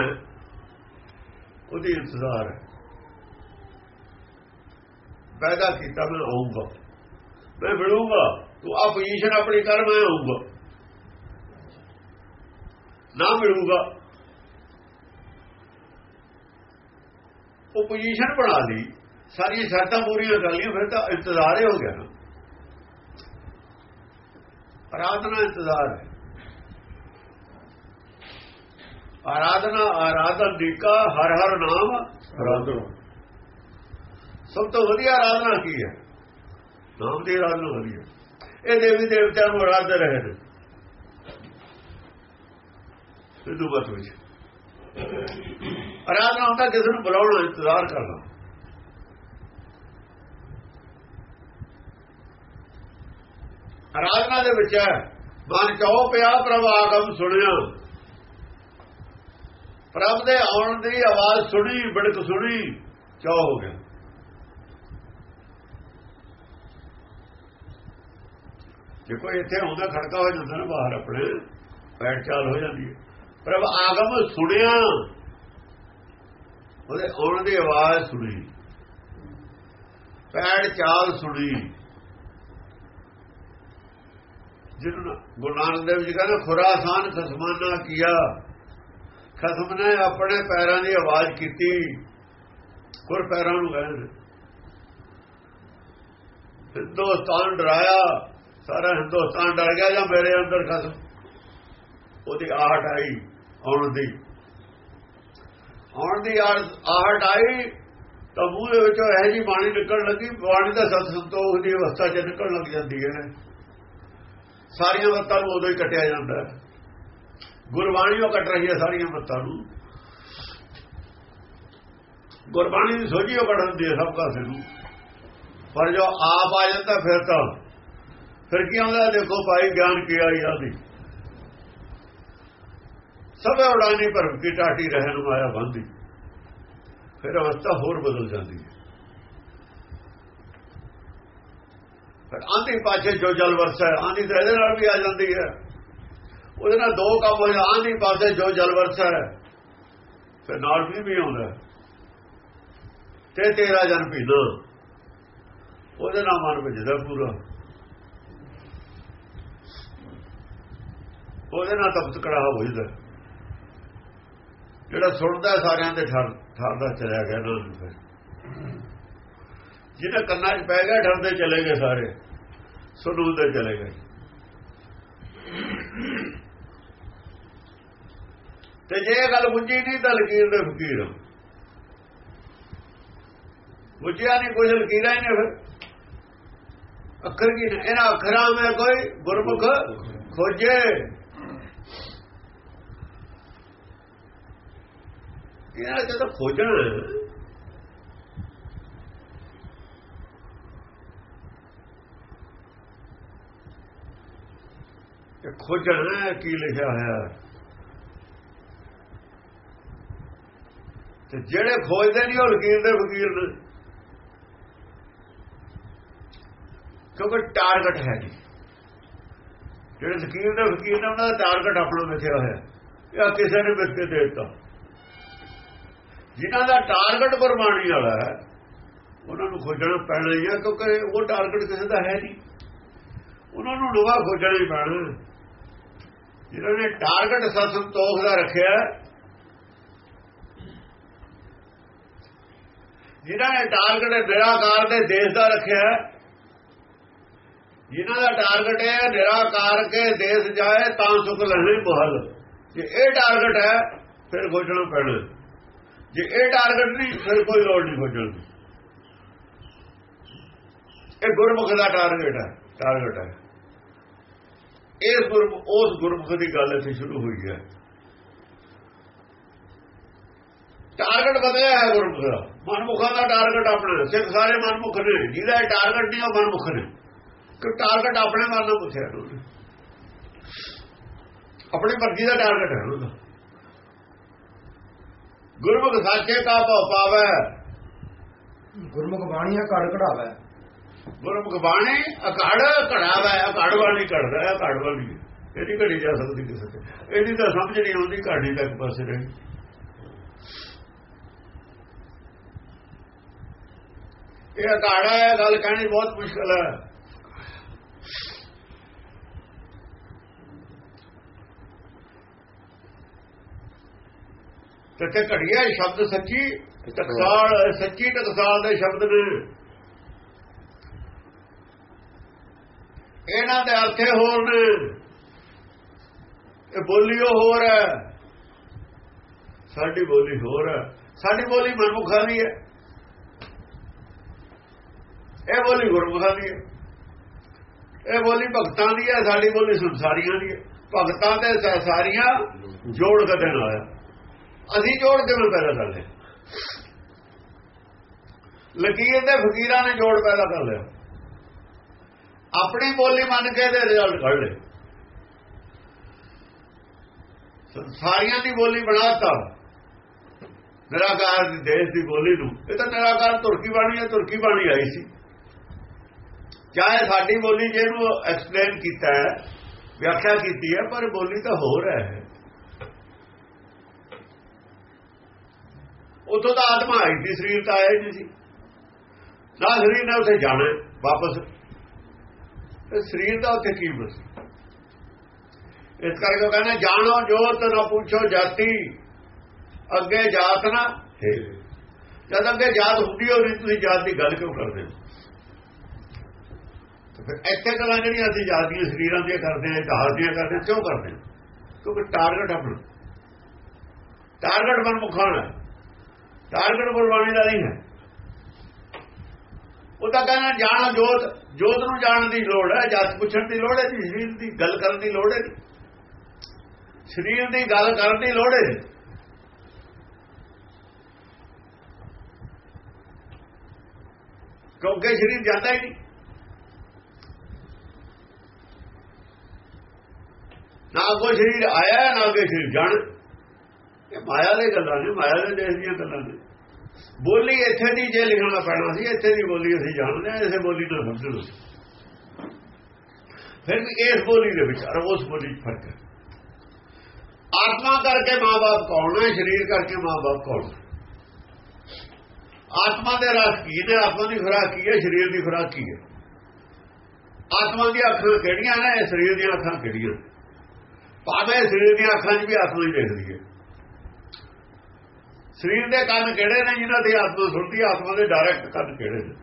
ਉਹਦੀ ਇੰਤਜ਼ਾਰ ਹੈ। ਪੈਦਾ ਕੀਤਾ, ਮੈਂ ਆਉਂਗਾ ਮੈਂ ਮਿਲੂੰਗਾ। ਤੂੰ ਆ ਪੋਜੀਸ਼ਨ ਆਪਣੀ ਕਰ, ਮੈਂ ਆਉਂਗਾ ਨਾ ਮਿਲੂੰਗਾ। ਉਹ ਪੋਜੀਸ਼ਨ ਬਣਾ ਲਈ। ਸਾਰੀਆਂ ਸ਼ਰਤਾਂ ਪੂਰੀਆਂ ਕਰ ਲਈਆਂ, ਫਿਰ ਤਾਂ ਇੰਤਜ਼ਾਰ ਹੀ ਹੋ ਗਿਆ ਨਾ। ਆਰਾਧਨਾ ਇੰਤਜ਼ਾਰ ਹੈ। ਆਰਾਧਨਾ, ਆਰਾਧਨ ਦੀਕਾ ਹਰ ਹਰ ਨਾਮ ਆਰਾਧਨਾ। ਸਭ ਤੋਂ ਵਧੀਆ ਆਰਾਧਨਾ ਕੀ ਹੈ? ਨਾਮ ਦੀ ਆਰਾਧਨਾ ਵਧੀਆ ਇਹ ਦੇਵੀ ਦੇਵਤਿਆਂ ਨੂੰ ਆਰਾਧ ਰਹੇ ਨੇ। ਸਿੱਧੂ ਬਤ ਵਿੱਚ। ਆਰਾਧਨਾ ਹੁੰਦਾ ਕਿਸੇ ਨੂੰ ਬੁਲਾਉਣਾ ਇੰਤਜ਼ਾਰ ਕਰਨਾ। ਆਰਾਧਨਾ ਦੇ ਵਿੱਚ ਹੈ। ਮਨ ਚਾਹੋ ਪਿਆ ਪ੍ਰਭ ਆਗਮ ਸੁਣਿਆ। ਪ੍ਰਭ ਦੇ ਆਉਣ ਦੀ ਆਵਾਜ਼ ਸੁਣੀ, ਬੜਕ ਸੁਣੀ, ਚਾਹ ਹੋ ਗਿਆ। ਜੇ ਕੋਈ ਇੱਥੇ ਹੁੰਦਾ ਖੜਕਾ ਹੋ ਜਾਂਦਾ ਨਾ ਬਾਹਰ ਆਪਣੇ ਪੈਰ ਚਾਲ ਹੋ ਜਾਂਦੀ ਹੈ। ਪ੍ਰਭ ਆਗਮ ਸੁਣਿਆ। ਉਹਦੇ ਆਉਣ ਦੀ ਆਵਾਜ਼ ਸੁਣੀ। ਪੈੜ ਚਾਲ ਸੁਣੀ। ਜਿਹਨੂੰ ਗੁਰੂ ਨਾਨਕ ਦੇਵ ਜੀ ਕਹਿੰਦੇ, ਖੁਰਾਸਾਨ ਖਸਮਾਨਾ ਕੀਆ। ਖਸਮ ਨੇ ਆਪਣੇ ਪੈਰਾਂ ਦੀ ਆਵਾਜ਼ ਕੀਤੀ। ਖੁਰ ਪੈਰਾਂ ਨੂੰ ਕਹਿੰਦੇ। ਹਿੰਦੁਸਤਾਨ ਡਰਾਇਆ। ਸਾਰਾ ਹਿੰਦੁਸਤਾਨ ਡਰ ਗਿਆ ਜਾਂ ਮੇਰੇ ਅੰਦਰ ਖਸਮ? ਉਹਦੀ ਆਹਟ ਆਈ ਆਉਣ ਦੀ। ਆਉਣ ਦੀ ਆਹਟ ਆਈ ਤਾਂ ਮੂੰਹ ਦੇ ਵਿੱਚੋਂ ਇਹ ਜੀ ਬਾਣੀ ਨਿਕਲਣ ਲੱਗੀ। ਬਾਣੀ ਦਾ ਸਤ ਸੰਤੋਖ ਦੀ ਅਵਸਥਾ 'ਚ ਨਿਕਲਣ ਲੱਗ ਜਾਂਦੀ ਹੈ। ਸਾਰੀਆਂ ਮੱਤਾਂ ਨੂੰ ਉਦੋਂ ਹੀ ਕੱਟਿਆ ਜਾਂਦਾ ਗੁਰਬਾਣੀ ਉਹ ਕੱਟ ਰਹੀ ਹੈ ਸਾਰੀਆਂ ਮੱਤਾਂ ਨੂੰ। ਗੁਰਬਾਣੀ ਦੀ ਸੋਝੀ ਉਹ ਕੱਢ ਦਿੰਦੀ ਹੈ ਸਭ ਕਾਸੇ ਨੂੰ। ਪਰ ਜੋ ਆਪ ਆ ਜਾਂਦਾ ਫਿਰ ਤਾਂ, ਫਿਰ ਕੀ ਆਉਂਦਾ ਦੇਖੋ ਭਾਈ, ਗਿਆਨ ਕੀ ਆਈ ਆਦੀ। ਸਭ ਉਡਾਣੀ ਭਰਮ ਕੀ, ਟਾਟੀ ਰਹਿਣ ਮਾਇਆ ਬੰਦੀ। ਫਿਰ ਅਵਸਥਾ ਹੋਰ ਬਦਲ ਜਾਂਦੀ ਹੈ। ਆਂਦੀ ਪਾਛੇ ਜੋ ਜਲ ਵਰਸਾ ਹੈ ਆਂਦੀ ਤਾਂ ਇਹਦੇ ਨਾਲ ਵੀ ਆ ਜਾਂਦੀ ਹੈ। ਉਹਦੇ ਨਾਲ ਦੋ ਕੰਮ ਹੋ ਜਾਂ ਆਂਦੀ ਪਾਸੇ ਜੋ ਜਲ ਵਰਸਾ ਹੈ, ਫਿਰ ਨਾਲ ਵੀ ਵੀ ਆਉਂਦਾ ਤੇ ਤੇਰਾ ਜਨ ਪੀਣਾ ਉਹਦੇ ਨਾਲ ਮਨ ਭਜਦਾ ਪੂਰਾ। ਉਹਦੇ ਨਾਲ ਤਪਤ ਕੜਾ ਹੋ ਜਾਂਦਾ ਜਿਹੜਾ ਸੁਣਦਾ ਸਾਰਿਆਂ ਦੇ ਠਰ ਠਰਦਾ ਚਲਿਆ ਗਿਆ ਨਾ ਨੂੰ ਫਿਰ। ਜਿਹਦੇ ਕੰਨਾਂ 'ਚ ਪੈ ਗਿਆ ਠਰਦੇ ਚਲੇ ਗਏ ਸਾਰੇ। ਸੁਣੂਦੇ ਚਲੇ ਗਏ। ਤੇ ਜੇ ਇਹ ਗੱਲ ਬੁੱਝੀ ਨਹੀਂ, ਤਾਂ ਲਕੀਰ ਦੇ ਫਕੀਰ ਬੁੱਝਿਆ ਨਹੀਂ ਕੋਈ, ਲਕੀਰਾਂ ਹੀ ਨੇ ਫਿਰ। ਅੱਖਰ ਕੀ ਇਹਨਾਂ ਅੱਖਰਾਂ ਵਿੱਚ ਕੋਈ ਗੁਰਮੁਖ ਖੋਜੇ। ਇਹਨਾਂ ਚ ਤਾਂ ਖੋਜਣਾ ਖੋਜਣਾ, ਕੀ ਲਿਖਿਆ ਹੋਇਆ? ਤੇ ਜਿਹੜੇ ਖੋਜਦੇ ਨਹੀਂ, ਉਹ ਲਕੀਰ ਦੇ ਫਕੀਰ ਨੇ। ਕਿਉਂਕਿ ਟਾਰਗੇਟ ਹੈ ਜੀ ਜਿਹੜੇ ਲਕੀਰ ਦੇ ਫਕੀਰ ਨੇ, ਉਹਨਾਂ ਦਾ ਟਾਰਗੇਟ ਆਪਣਾ ਲਿਖਿਆ ਹੋਇਆ। ਇਹ ਕਿਸੇ ਨੇ ਮਿਥ ਕੇ ਦੇ ਦਿੱਤਾ। ਜਿਨ੍ਹਾਂ ਦਾ ਟਾਰਗੇਟ ਗੁਰਬਾਣੀ ਵਾਲਾ ਹੈ, ਉਹਨਾਂ ਨੂੰ ਖੋਜਣਾ ਪੈਣਾ ਹੀ ਹੈ ਕਿਉਂਕਿ ਉਹ ਟਾਰਗੇਟ ਕਿਸੇ ਦਾ ਹੈ ਨਹੀਂ। ਉਹਨਾਂ ਨੂੰ ਲੋਹਾ ਖੋਜਣਾ ਹੀ ਪੈਣਾ। ਜਿਨ੍ਹਾਂ ਨੇ ਟਾਰਗੇਟ ਸਤ ਦਾ ਰੱਖਿਆ ਜਿਨ੍ਹਾਂ ਨੇ ਟਾਰਗੇਟ ਨਿਰਾਕਾਰ ਦੇ ਦੇਸ਼ ਦਾ ਰੱਖਿਆ ਜਿਨ੍ਹਾਂ ਦਾ ਟਾਰਗੇਟ ਹੈ ਨਿਰਾਕਾਰ ਕੇ ਦੇਸ਼ ਜਾਏ ਤਾਂ ਸੁਖ ਲੈਣੇ ਮੁਹਲ। ਜੇ ਇਹ ਟਾਰਗੇਟ ਹੈ, ਫਿਰ ਖੋਜਣਾ ਪੈਣਾ ਜੇ ਇਹ ਟਾਰਗੇਟ ਨਹੀਂ, ਫਿਰ ਕੋਈ ਲੋੜ ਨਹੀਂ ਖੋਜਣ ਦੀ। ਇਹ ਗੁਰਮੁਖ ਦਾ ਟਾਰਗੇਟ ਹੈ ਟਾਰਗੇਟ ਹੈ। ਇਸ ਗੁਰਮੁਖ ਉਸ ਗੁਰਮੁਖ ਦੀ ਗੱਲ ਇੱਥੇ ਸ਼ੁਰੂ ਹੋਈ ਹੈ। ਟਾਰਗੇਟ ਬਦਲਿਆ ਹੈ ਗੁਰਮੁਖ ਦਾ। ਮਨਮੁਖਾਂ ਦਾ ਟਾਰਗੇਟ ਆਪਣਾ ਸਿੱਖ ਸਾਰੇ ਮਨਮੁਖ ਨੇ। ਜਿਹਦਾ ਟਾਰਗੇਟ ਨਹੀਂ, ਉਹ ਮਨਮੁਖ ਨੇ। ਕਿ ਟਾਰਗੇਟ ਆਪਣੇ ਮਨ ਨੂੰ ਪੁੱਛਿਆ ਉਹਨੇ ਆਪਣੀ ਮਰਜ਼ੀ ਦਾ ਟਾਰਗੇਟ ਹੈ ਉਹਦਾ। ਗੁਰਮੁਖ ਸਾਚੇ ਕਾ ਭਾਵ ਪਾਵੇ। ਗੁਰਮੁਖ ਬਾਣੀਆਂ ਘੜ ਘੜਾਵੇ। ਗੁਰਮੁਖ ਬਾਣੀ ਅਕੜ ਘੜਾਵਾ ਅਕੜ ਵਾਲੀ ਘੜਦਾ ਹੈ ਅਕੜ ਵਾਲੀ ਇਹਦੀ ਘੜੀ ਜਾ ਸਕਦੀ ਕਿਸੇ ਤੇ। ਇਹਦੀ ਤਾਂ ਸਮਝ ਨਹੀਂ ਆਉਂਦੀ, ਘਾੜੀ ਤੱਕ ਪਾਸੇ ਰਹੀ ਇਹ ਅਕਾੜਾ ਹੈ, ਗੱਲ ਕਹਿਣੀ ਬਹੁਤ ਮੁਸ਼ਕਲ ਹੈ। ਤੇ ਤੇ ਘੜੀਆ ਸ਼ਬਦ ਸੱਚੀ, ਟਕਸਾਲ ਸੱਚੀ ਟਕਸਾਲ ਦੇ ਸ਼ਬਦ ਨੇ। ਇਹਨਾਂ ਦੇ ਅਰਥੇ ਹੋਰ ਨੇ। ਇਹ ਬੋਲੀਓ ਹੋਰ ਹੈ। ਸਾਡੀ ਬੋਲੀ ਹੋਰ ਹੈ। ਸਾਡੀ ਬੋਲੀ ਮਨਮੁਖਾਂ ਦੀ ਹੈ। ਇਹ ਬੋਲੀ ਗੁਰਮੁਖਾਂ ਦੀ ਹੈ। ਇਹ ਬੋਲੀ ਭਗਤਾਂ ਦੀ ਹੈ, ਸਾਡੀ ਬੋਲੀ ਸੰਸਾਰੀਆਂ ਦੀ ਹੈ। ਭਗਤਾਂ ਤੇ ਸੰਸਾਰੀਆਂ ਜੋੜ ਕਦੇ ਦੇਣ ਆਇਆ ਅਸੀਂ ਜੋੜ ਕਿਵੇਂ ਪੈਦਾ ਕਰ ਲਿਆ? ਲਕੀਰ ਤੇ ਫਕੀਰਾਂ ਨੇ ਜੋੜ ਪੈਦਾ ਕਰ ਲਿਆ। ਆਪਣੀ ਬੋਲੀ ਮੰਨ ਕੇ ਦੇ ਰਿਜ਼ਲਟ ਕੱਢ ਲਏ। ਸਾਰੀਆਂ ਦੀ ਬੋਲੀ ਬਣਾਤਾ ਨਿਰਾਕਾਰ ਦੀ ਦੇਸ਼ ਦੀ ਬੋਲੀ ਨੂੰ। ਇਹ ਤਾਂ ਨਿਰਾਕਾਰ ਤੁਰਕੀ ਬਾਣੀ ਹੈ, ਤੁਰਕੀ ਬਾਣੀ ਆਈ ਸੀ। ਚਾਹੇ ਸਾਡੀ ਬੋਲੀ ਜਿਹਨੂੰ ਐਕਸਪਲੇਨ ਕੀਤਾ ਹੈ, ਵਿਆਖਿਆ ਕੀਤੀ ਹੈ, ਪਰ ਬੋਲੀ ਤਾਂ ਹੋਰ ਹੈ ਉਥੋਂ ਤਾਂ ਆਤਮਾ ਆਈ ਸੀ, ਸਰੀਰ ਤਾਂ ਆਇਆ ਨਹੀਂ ਸੀ। ਨਾ ਸਰੀਰ ਨੇ ਉੱਥੇ ਜਾਣਾ, ਵਾਪਸ ਤੇ ਸਰੀਰ ਦਾ ਉੱਥੇ ਕੀ ਬਸ? ਇਸ ਕਰਕੇ ਉਹ ਕਹਿੰਦਾ, ਜਾਣੋ ਜੋਤ ਨਾ ਪੁੱਛੋ ਜਾਤੀ, ਅੱਗੇ ਜਾਤ ਨਾ ਜਦ ਅੱਗੇ ਜਾਤ ਹੁੰਦੀ ਹੋਣੀ ਤੁਸੀਂ ਜਾਤ ਦੀ ਗੱਲ ਕਿਉਂ ਕਰਦੇ ਹੋ? ਫਿਰ ਇੱਥੇ ਗੱਲਾਂ ਜਿਹੜੀਆਂ ਅਸੀਂ ਜਾਤ ਦੀਆਂ ਸਰੀਰਾਂ ਦੀਆਂ ਕਰਦੇ ਹਾਂ ਇਤਿਹਾਸ ਦੀਆਂ ਕਰਦੇ ਹਾਂ, ਕਿਉਂ ਕਰਦੇ ਹਾਂ? ਕਿਉਂਕਿ ਟਾਰਗੇਟ ਆਪਣਾ। ਟਾਰਗੇਟ ਮਨ ਹੈ। ਟਾਰਗੇਟ ਗੁਰਬਾਣੀ ਦਾ ਨਹੀਂ ਹੈ। ਉਹ ਤਾਂ ਕਹਿੰਦਾ ਜਾਣ ਜੋਤ ਜੋਤ ਨੂੰ ਜਾਣਨ ਦੀ ਲੋੜ ਹੈ ਜੱਤ ਪੁੱਛਣ ਦੀ ਲੋੜ ਹੈ ਜੀ ਸਰੀਰ ਦੀ ਗੱਲ ਕਰਨ ਦੀ ਲੋੜ ਹੈ। ਸਰੀਰ ਦੀ ਗੱਲ ਕਰਨ ਦੀ ਲੋੜ ਹੈ। ਕਿਉਂਕਿ ਸਰੀਰ ਜਾਂਦਾ ਹੀ ਨਹੀਂ। ਨਾ ਕੋਈ ਸਰੀਰ ਆਇਆ, ਨਾ ਕੋਈ ਸਰੀਰ ਜਾਣ। ਇਹ ਮਾਇਆ ਦੇ ਗੱਲਾਂ ਨੇ, ਮਾਇਆ ਦੇ ਦੇਸ਼ ਦੀਆਂ ਗੱਲਾਂ ਨੇ। ਬੋਲੀ ਇੱਥੇ ਦੀ ਜੇ ਲਿਖਣਾ ਪੈਣਾ ਸੀ, ਇੱਥੇ ਦੀ ਬੋਲੀ ਅਸੀਂ ਜਾਣਦੇ ਹਾਂ, ਇਸੇ ਬੋਲੀ ਨਾਲ ਸਮਝ ਲਓ ਫਿਰ ਵੀ ਇਸ ਬੋਲੀ ਦੇ ਵਿੱਚ ਔਰ ਉਸ ਬੋਲੀ 'ਚ ਫ਼ਰਕ ਹੈ। ਆਤਮਾ ਕਰਕੇ ਮਾਂ-ਬਾਪ ਕੌਣ ਹੈ, ਸਰੀਰ ਕਰਕੇ ਮਾਂ-ਬਾਪ ਕੌਣ ਆਤਮਾ ਦੇ ਰਸ ਕੀ ਨੇ? ਆਤਮਾ ਦੀ ਖੁਰਾਕ ਕੀ ਹੈ? ਸਰੀਰ ਦੀ ਖੁਰਾਕ ਕੀ ਹੈ? ਆਤਮਾ ਦੀਆਂ ਅੱਖਾਂ ਕਿਹੜੀਆਂ ਨੇ? ਸਰੀਰ ਦੀਆਂ ਅੱਖਾਂ ਕਿਹੜੀਆਂ ਭਾਵੇਂ ਸਰੀਰ ਦੀਆਂ ਅੱਖਾਂ 'ਚ ਵੀ ਆਤਮਾ ਹੀ ਦੇਖਦੀ ਹੈ। ਸਰੀਰ ਦੇ ਕੰਨ ਕਿਹੜੇ ਨੇ? ਜਿਹਨਾਂ ਦੀ ਆਤਮਾ ਸੁਣਦੀ ਆਤਮਾ ਦੇ ਡਾਇਰੈਕਟ ਕੰਨ ਕਿਹੜੇ ਨੇ?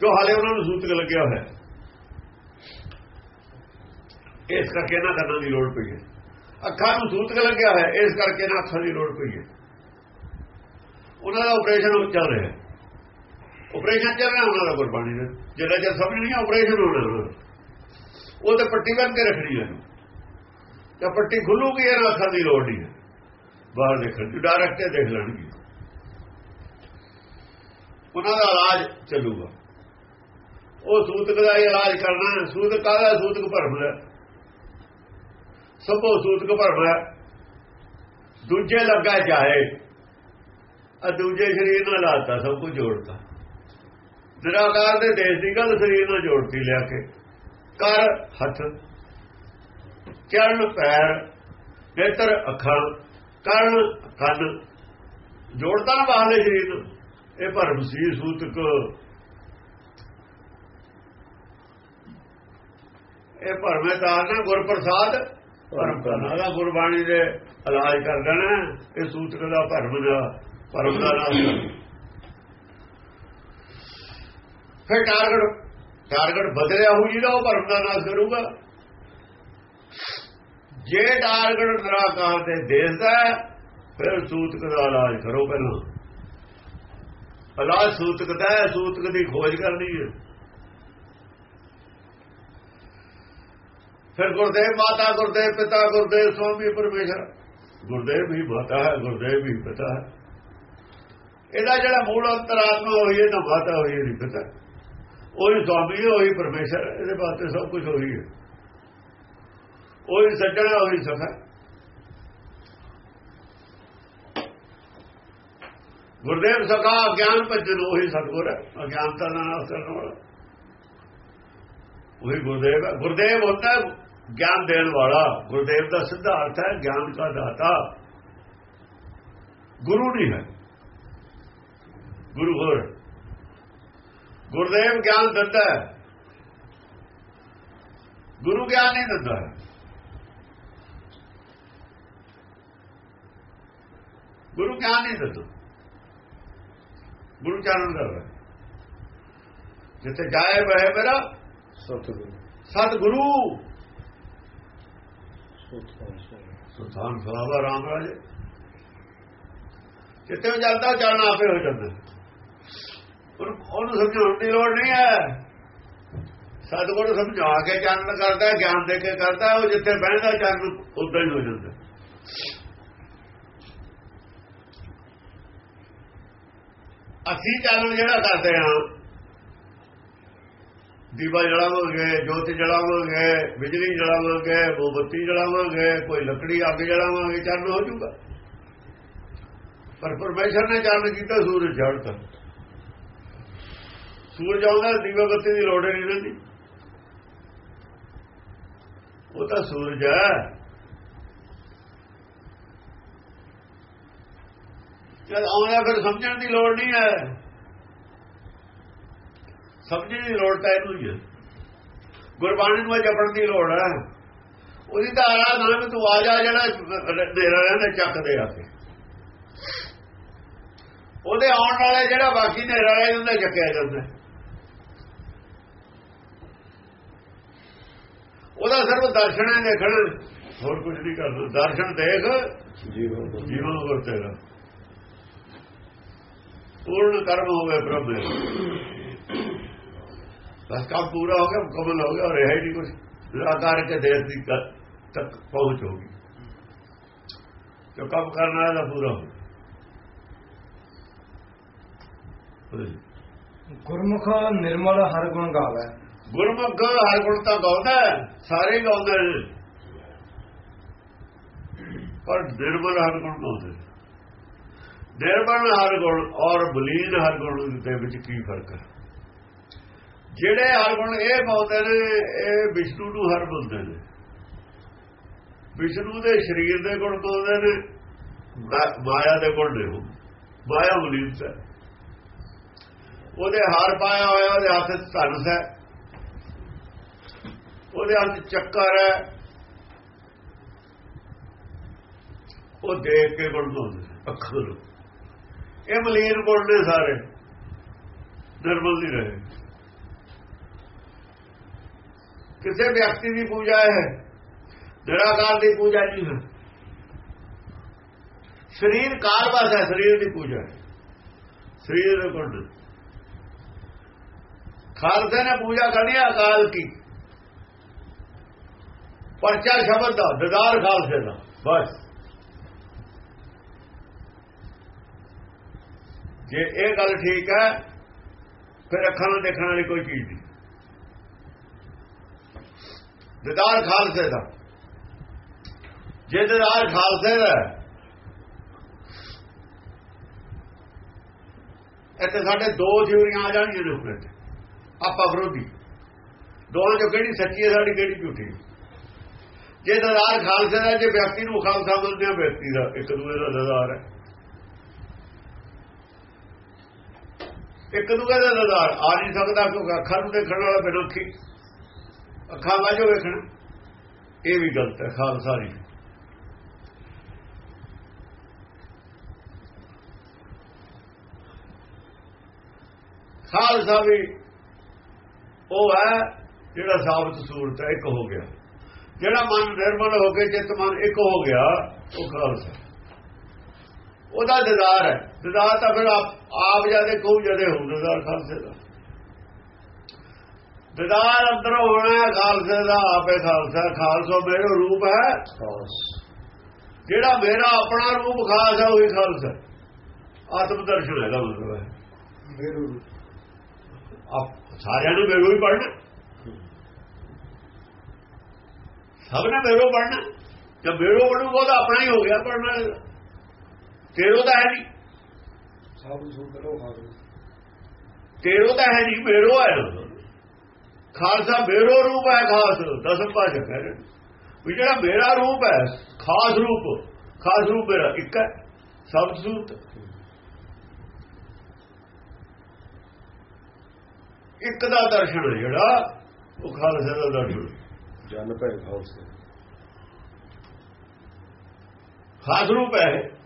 ਜੋ ਹਾਲੇ ਉਹਨਾਂ ਨੂੰ ਸੂਤਕ ਲੱਗਿਆ ਹੋਇਆ ਇਸ ਕਰਕੇ ਇਹਨਾਂ ਕੰਨਾਂ ਦੀ ਲੋੜ ਪਈ ਹੈ। ਅੱਖਾਂ ਨੂੰ ਸੂਤਕ ਲੱਗਿਆ ਹੋਇਆ ਇਸ ਕਰਕੇ ਇਹਨਾਂ ਅੱਖਾਂ ਦੀ ਲੋੜ ਪਈ ਹੈ। ਉਹਨਾਂ ਦਾ ਆਪਰੇਸ਼ਨ ਚੱਲ ਰਿਹਾ ਆਪਰੇਸ਼ਨ ਚੱਲ ਰਿਹਾ, ਉਹਨਾਂ ਦਾ ਗੁਰਬਾਣੀ ਦਾ। ਜਿਹੜਾ ਜੇ ਸਮਝ ਨਹੀਂ ਆਪਰੇਸ਼ਨ ਹੋਣਾ ਉਹਨਾਂ ਉਹ ਤਾਂ ਪੱਟੀ ਬੰਨ ਕੇ ਰੱਖਣੀ ਹੈ। ਤਾਂ ਪੱਟੀ ਖੁੱਲੂਗੀ, ਇਹਨਾਂ ਅੱਖਾਂ ਦੀ ਲੋੜ ਨਹੀਂ ਹੈ। ਬਾਹਰ ਦੇਖਣ ਦੀ। ਡਾਇਰੈਕਟ ਦੇਖ ਲੈਣਗੇ। ਉਹਨਾਂ ਦਾ ਇਲਾਜ ਚੱਲੂਗਾ। ਉਹ ਸੂਤਕ ਦਾ ਇਲਾਜ ਕਰਨਾ ਸੂਤਕ ਕਾਹਦਾ? ਸੂਤਕ ਭਰਮ ਸਭੋ ਸੂਤਕ ਭਰਮ ਦੂਜੇ ਲੱਗਾ ਜਾਏ ਆ ਦੂਜੇ ਸਰੀਰ ਨਾਲ ਲਾਤਾ, ਸਭ ਕੁਝ ਜੋੜਤਾ। ਨਿਰਾਕਾਰ ਦੇ ਦੇਸ਼ ਦੀ ਗੱਲ ਸਰੀਰ ਨਾਲ ਜੋੜਤੀ ਲਿਆ ਕੇ। ਕਰ ਹੱਥ, ਚਰਨ, ਪੈਰ, ਨੇਤਰ, ਅੱਖਾਂ ਕਰਨ ਕੰਨ ਜੋੜਦਾ ਨਾ ਬਾਹਰਲੇ ਸਰੀਰ ਨੂੰ। ਇਹ ਭਰਮ ਸੀ, ਸੂਤਕ। ਇਹ ਭਰਮੇ ਤਾਰਨਾ ਗੁਰ ਪ੍ਰਸਾਦ ਭਰਮ ਕਰਨਾ ਦਾ ਗੁਰਬਾਣੀ ਦੇ ਇਲਾਜ ਕਰ ਦੇਣਾ ਇਹ ਸੂਤਕ ਦਾ ਭਰਮ ਦਾ ਭਰਮ ਦਾ ਨਾਮ ਫਿਰ ਟਾਰਗੇਟ ਟਾਰਗੇਟ ਬਦਲਿਆ ਹੋ ਜਿਹਦਾ ਉਹ ਭਰਮ ਦਾ ਨਾਸ਼ ਕਰੂਗਾ। ਜੇ ਟਾਰਗੇਟ ਨਿਰਾਕਾਰ ਤੇ ਦੇਸਦਾ ਫਿਰ ਸੂਤਕ ਦਾ ਇਲਾਜ ਕਰੋ ਪਹਿਲਾਂ। ਇਲਾਜ ਸੂਤਕ ਦਾ ਹੈ, ਸੂਤਕ ਦੀ ਖੋਜ ਕਰਨੀ ਹੈ। ਫਿਰ ਗੁਰਦੇਵ ਮਾਤਾ, ਗੁਰਦੇਵ ਪਿਤਾ, ਗੁਰਦੇਵ ਸਵਾਮੀ, ਪਰਮੇਸ਼ਰ। ਗੁਰਦੇਵ ਵੀ ਮਾਤਾ ਹੈ, ਗੁਰਦੇਵ ਵੀ ਪਿਤਾ ਹੈ। ਇਹਦਾ ਜਿਹੜਾ ਮੂਲ ਅੰਤਰਾਤਮਾ ਹੋਈ ਹੈ ਤਾਂ ਮਾਤਾ ਹੋਈ ਹੈ ਪਿਤਾ। ਉਹੀ ਸਵਾਮੀ ਹੋਈ ਉਹੀ ਪਰਮੇਸ਼ਰ ਇਹਦੇ ਵਾਸਤੇ ਸਭ ਕੁਝ ਹੋਈ ਹੈ। ਉਹੀ ਸੱਜਣਾ ਉਹੀ ਸਖਾ ਗੁਰਦੇਵ ਸਖਾ ਗਿਆਨ ਭਜਨ, ਉਹੀ ਸਤਗੁਰ ਹੈ। ਅਗਿਆਨਤਾ ਦਾ ਨਾਸ਼ ਕਰਨ ਵਾਲਾ। ਉਹੀ ਗੁਰਦੇਵ ਹੈ। ਗੁਰਦੇਵ ਹੁੰਦਾ ਗਿਆਨ ਦੇਣ ਵਾਲਾ। ਗੁਰਦੇਵ ਦਾ ਸਿੱਧਾ ਅਰਥ ਹੈ ਗਿਆਨ ਦਾ ਦਾਤਾ। ਗੁਰੂ ਨਹੀਂ ਹੈ। ਗੁਰੂ ਹੋਰ ਗੁਰਦੇਵ ਗਿਆਨ ਦਿੰਦਾ ਹੈ। ਗੁਰੂ ਗਿਆਨ ਨਹੀਂ ਦਿੰਦਾ ਗੁਰੂ ਗਿਆਨ ਨਹੀਂ ਦਿੰਦਾ ਗੁਰੂ ਚਾਨਣ ਕਰਦਾ ਜਿੱਥੇ ਜਾਏ ਬਹਿ ਮੇਰਾ ਸਤਿਗੁਰੂ। ਸਤਿਗੁਰੂ। ਸੁਲਤਾਨ ਸਲਾਵਾ ਰਾਮ ਰਾਜੇ। ਜਿੱਥੇ ਉਹ ਜਾਂਦਾ ਚੱਲਣਾ ਆਪੇ ਹੋ ਜਾਂਦਾ। ਉਹਨੂੰ ਸਮਝਾਉਣ ਦੀ ਲੋੜ ਨਹੀਂ ਹੈ। ਸਤਿਗੁਰੂ ਸਮਝਾ ਕੇ ਚਾਨਣ ਕਰਦਾ ਗਿਆਨ ਦੇ ਕੇ ਕਰਦਾ ਉਹ ਜਿੱਥੇ ਬਹਿੰਦਾ ਚਾਨਣ ਉਦਾਂ ਹੀ ਹੋ ਜਾਂਦਾ। ਅਸੀਂ ਚਾਨਣ ਜਿਹੜਾ ਕਰਦੇ ਹਾਂ, ਦੀਵਾ ਜਲਾਵਾਂਗੇ ਜੋਤ ਜਲਾਵਾਂਗੇ ਬਿਜਲੀ ਜਲਾਵਾਂਗੇ ਮੋਮਬੱਤੀ ਜਲਾਵਾਂਗੇ ਕੋਈ ਲੱਕੜੀ ਅੱਗ ਜਲਾਵਾਂਗੇ ਚਾਨਣ ਹੋ ਜਾਊਗਾ ਪਰ ਪਰਮੇਸ਼ਰ ਨੇ ਚਾਨਣ ਕੀਤਾ, ਸੂਰਜ ਜੜਤਾ ਸੂਰਜ ਆਉਂਦਾ, ਦੀਵਾ ਬੱਤੀ ਦੀ ਲੋੜ ਨਹੀਂ ਰਹਿੰਦੀ। ਉਹ ਤਾਂ ਸੂਰਜ ਹੈ। ਜਦ ਆਉਂਦਾ ਫਿਰ ਸਮਝਣ ਦੀ ਲੋੜ ਨਹੀਂ ਹੈ। ਸਮਝਣ ਦੀ ਲੋੜ ਤਾਂ ਇਹਨੂੰ ਹੀ ਹੈ। ਗੁਰਬਾਣੀ ਨੂੰ ਜਪਣ ਦੀ ਲੋੜ ਹੈ। ਉਹਦੀ ਆਲਾ ਨਾਮ ਤੂੰ ਆ ਜਾ ਜਿਹੜਾ ਨੇਰਾ ਰਹਿੰਦਾ ਚੱਕ ਦੇ ਆ ਕੇ। ਉਹਦੇ ਆਉਣ ਵਾਲੇ ਜਿਹੜਾ ਬਾਕੀ ਨੇਰਾ ਰਹਿ ਜਾਂਦਾ ਚੱਕਿਆ ਜਾਂਦਾ। ਉਹਦਾ ਸਿਰਫ ਦਰਸ਼ਨ ਹੈ ਦੇਖਣ ਹੋਰ ਕੁਝ ਨਹੀਂ ਕਰਨਾ। ਦਰਸ਼ਨ ਦੇਖ ਜੀਵਨ ਜੀਵਨ ਹੋਰ ਤੇਰਾ। ਪੂਰਨ ਕਰਮ ਹੋਵੇ ਪ੍ਰਭੂ ਬਸ ਕੰਮ ਪੂਰਾ ਹੋ ਗਿਆ ਮੁਕਮਲ ਹੋ ਗਿਆ ਔਰ ਇਹ ਨਹੀਂ ਕੁਝ ਨਿਰਾਕਾਰ ਕੇ ਦੇਰ ਦੀ ਤੱਕ ਪਹੁੰਚ ਹੋਗੀ ਜੋ ਕੰਮ ਕਰਨਾ ਹੈ ਪੂਰਾ ਹੋ ਗੁਰਮੁਖ ਨਿਰਮਲ ਹਰ ਗੁਣ ਗਾਵੇ। ਗੁਰਮੁਖ ਹਰ ਗੁਣ ਤਾਂ ਗਾਉਂਦਾ ਸਾਰੇ ਗਾਉਂਦੇ ਪਰ ਨਿਰਮਲ ਹਰ ਗੁਣ ਗਾਉਂਦੇ ਨਿਰਮਲ ਹਰ ਗੁਣ ਔਰ ਬਲੀਨ ਹਰ ਗੁਣ ਦੇ ਵਿੱਚ ਕੀ ਫ਼ਰਕ ਹੈ? ਜਿਹੜੇ ਹਰ ਗੁਣ ਇਹ ਪਾਉਂਦੇ ਨੇ, ਇਹ ਵਿਸ਼ਨੂੰ ਨੂੰ ਹਰ ਬੁੱਲਦੇ ਨੇ। ਵਿਸ਼ਨੂੰ ਦੇ ਸਰੀਰ ਦੇ ਗੁਣ ਪਾਉਂਦੇ ਨੇ ਮਾਇਆ ਦੇ ਗੁਣ ਨੇ ਮਾਇਆ ਬਲੀਨ ਹੈ। ਉਹਦੇ ਹਾਰ ਪਾਇਆ ਹੋਇਆ, ਉਹਦੇ ਹੱਥ ਧਨਸ ਹੈ। ਉਹਦੇ ਹੱਥ ਚੱਕਰ ਹੈ। ਉਹ ਦੇਖ ਕੇ ਗੁਣ ਗਾਉਂਦੇ ਅੱਖਾਂ ਨੂੰ ਇਹ ਮਲੀਨ ਗੁਣ ਨੇ ਸਾਰੇ। ਨਿਰਮਲ ਨਹੀਂ ਰਹੇ। ਕਿਸੇ ਵਿਅਕਤੀ ਦੀ ਪੂਜਾ ਹੈ। ਨਿਰਾਕਾਰ ਦੀ ਪੂਜਾ ਨਹੀਂ ਹੈ। ਸਰੀਰ ਕਾਲ ਬਸ ਹੈ, ਸਰੀਰ ਦੀ ਪੂਜਾ ਹੈ। ਸਰੀਰ ਦੇ ਗੁਣ ਖਾਲਸੇ ਨੇ ਪੂਜਾ ਕਰਨੀ ਹੈ ਅਕਾਲ ਕੀ। ਪਰਚਾ ਸ਼ਬਦ ਦਾ ਦਿਦਾਰ ਖਾਲਸੇ ਦਾ, ਬਸ। ਜੇ ਇਹ ਗੱਲ ਠੀਕ ਹੈ, ਫਿਰ ਅੱਖਾਂ ਨਾਲ ਦੇਖਣ ਵਾਲੀ ਕੋਈ ਚੀਜ਼ ਨਹੀਂ। ਦਿਦਾਰ ਖਾਲਸੇ ਦਾ। ਜੇ ਦਿਦਾਰ ਖਾਲਸੇ ਦਾ ਇੱਥੇ ਸਾਡੇ ਦੋ ਜਿਉਰੀਆਂ ਆ ਜਾਣਗੀਆਂ ਨੇ ਉੱਪਰ ਤੇ ਆਪਾਂ ਵਿਰੋਧੀ। ਦੋਹਾਂ ਚੋਂ ਕਿਹੜੀ ਸੱਚੀ ਹੈ, ਸਾਡੀ ਕਿਹੜੀ ਝੂਠੀ ਜੇ ਦਦਾਰ ਖਾਲਸੇ ਦਾ ਜੇ ਵਿਅਕਤੀ ਨੂੰ ਖਾਲਸਾ ਮੰਨਦੇ ਆ ਵਿਅਕਤੀ ਦਾ, ਇੱਕ ਦੂਜੇ ਦਾ ਦਦਾਰ ਹੈ। ਇੱਕ ਦੂਏ ਦਾ ਨਜ਼ਾਰ। ਆ ਨਹੀਂ ਸਕਦਾ ਕਿਉਂਕਿ ਅੱਖਾਂ ਨੂੰ ਦੇਖਣ ਵਾਲਾ ਬਿਨੋਖੀ ਅੱਖਾਂ। ਵਾਜੋ ਵੇਖਣਾ। ਇਹ ਵੀ ਗਲਤ ਹੈ, ਖਾਲਸਾ ਨਹੀਂ ਖਾਲਸਾ ਵੀ ਉਹ ਹੈ ਜਿਹੜਾ ਸਾਬਤ ਸੂਰਤ ਹੈ, ਇੱਕ ਹੋ ਗਿਆ। ਜਿਹੜਾ ਮਨ ਨਿਰਮਲ ਹੋ ਕੇ ਚਿੱਤ ਮਨ ਇੱਕ ਹੋ ਗਿਆ, ਉਹ ਖਾਲਸਾ। ਉਹਦਾ ਦਿਦਾਰ ਹੈ। ਦਿਦਾਰ ਤਾਂ ਫਿਰ ਆਪ ਆਪ ਜਾਦੇ ਕੋਈ ਜਦੇ ਹੋ ਦਿਦਾਰ ਖਾਲਸੇ ਦਾ। ਦਿਦਾਰ ਅੰਦਰੋਂ ਹੋਣਾ ਹੈ ਖਾਲਸੇ ਦਾ ਆਪੇ ਖਾਲਸਾ ਖਾਲਸਾ ਮੇਰਾ ਰੂਪ ਹੈ। ਜਿਹੜਾ ਮੇਰਾ ਆਪਣਾ ਰੂਪ ਖਾਸ ਹੈ ਉਹੀ ਖਾਲਸਾ ਆਤਮ ਦਰਸ਼ਨ ਹੈਗਾ ਮਤਲਬ ਹੈ ਮੇਰੂ ਆਪ ਸਾਰਿਆਂ ਨੇ ਮੇਰੋ ਹੀ ਪੜਨਾ ਸਭ ਨੇ ਮੇਰੋ ਪੜਨਾ ਜਦ ਮੇਰੋ ਪੜੂਗਾ ਤਾਂ ਆਪਣਾ ਹੀ ਹੋ ਗਿਆ ਪੜਨਾ ਤੇਰੋ ਤਾਂ ਹੈ ਨਹੀਂ ਸਭ ਸੁਣ ਕਰੋ ਖਾਸ ਤੇਰੋ ਤਾਂ ਹੈ ਨਹੀਂ ਮੇਰੋ ਹੈ। ਖਾਲਸਾ ਮੇਰੋ ਰੂਪ ਹੈ ਖਾਸ ਦਸਮ ਪਾਸ਼ਾ ਕਹਿ ਰਹੇ ਨੇ। ਵੀ ਜਿਹੜਾ ਮੇਰਾ ਰੂਪ ਹੈ ਖਾਸ ਰੂਪ ਖਾਸ ਰੂਪ ਮੇਰਾ ਇੱਕ ਹੈ ਸਭ ਸੂਤ। ਇੱਕ ਦਾ ਦਰਸ਼ਨ ਜਿਹੜਾ ਉਹ ਖਾਲਸੇ ਦਾ ਦਰਸ਼ਨ ਜਨ ਭੈ ਖਾਲਸੇ। ਖਾਸ ਰੂਪ ਹੈ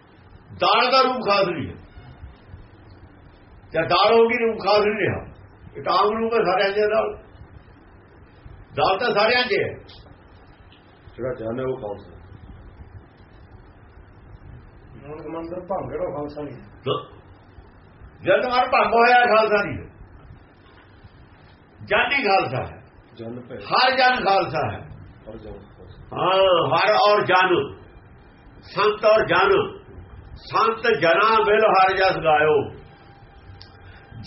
ਦਾਲ ਦਾ ਰੂਪ ਖਾਸ ਨਹੀਂ ਹੈ। ਜਾਂ ਦਾਲ ਹੋ ਗਈ ਰੂਪ ਖਾਸ ਨਹੀਂ ਰਿਹਾ। ਇਹ ਤਾਂ ਆਮ ਰੂਪ ਹੈ ਸਾਰਿਆਂ ਦੇ ਦਾਲ ਦਾਲ ਤਾਂ ਸਾਰਿਆਂ ਦੇ ਹੈ। ਜਿਹੜਾ ਜਨ ਹੈ ਉਹ ਖਾਲਸਾ ਹੁਣ ਮੰਦਰ ਭਾਂਗੜਾ ਖਾਲਸਾ ਨਹੀਂ ਜਦ ਮਰ ਭੰਗ ਹੋਇਆ ਖਾਲਸਾ ਨਹੀਂ ਹੈ। ਜਨ ਹੀ ਖਾਲਸਾ ਹੈ। ਜਨ ਹਰ ਜਨ ਖਾਲਸਾ ਹੈ। ਹਰ ਜਨ ਖਾਲਸਾ। ਹਾਂ ਹਰ ਔਰ ਜਨ। ਸੰਤ ਔਰ ਜਨ। ਸੰਤ ਜਨਾ ਬਿਲ ਹਰ ਜਸ ਗਾਇਓ।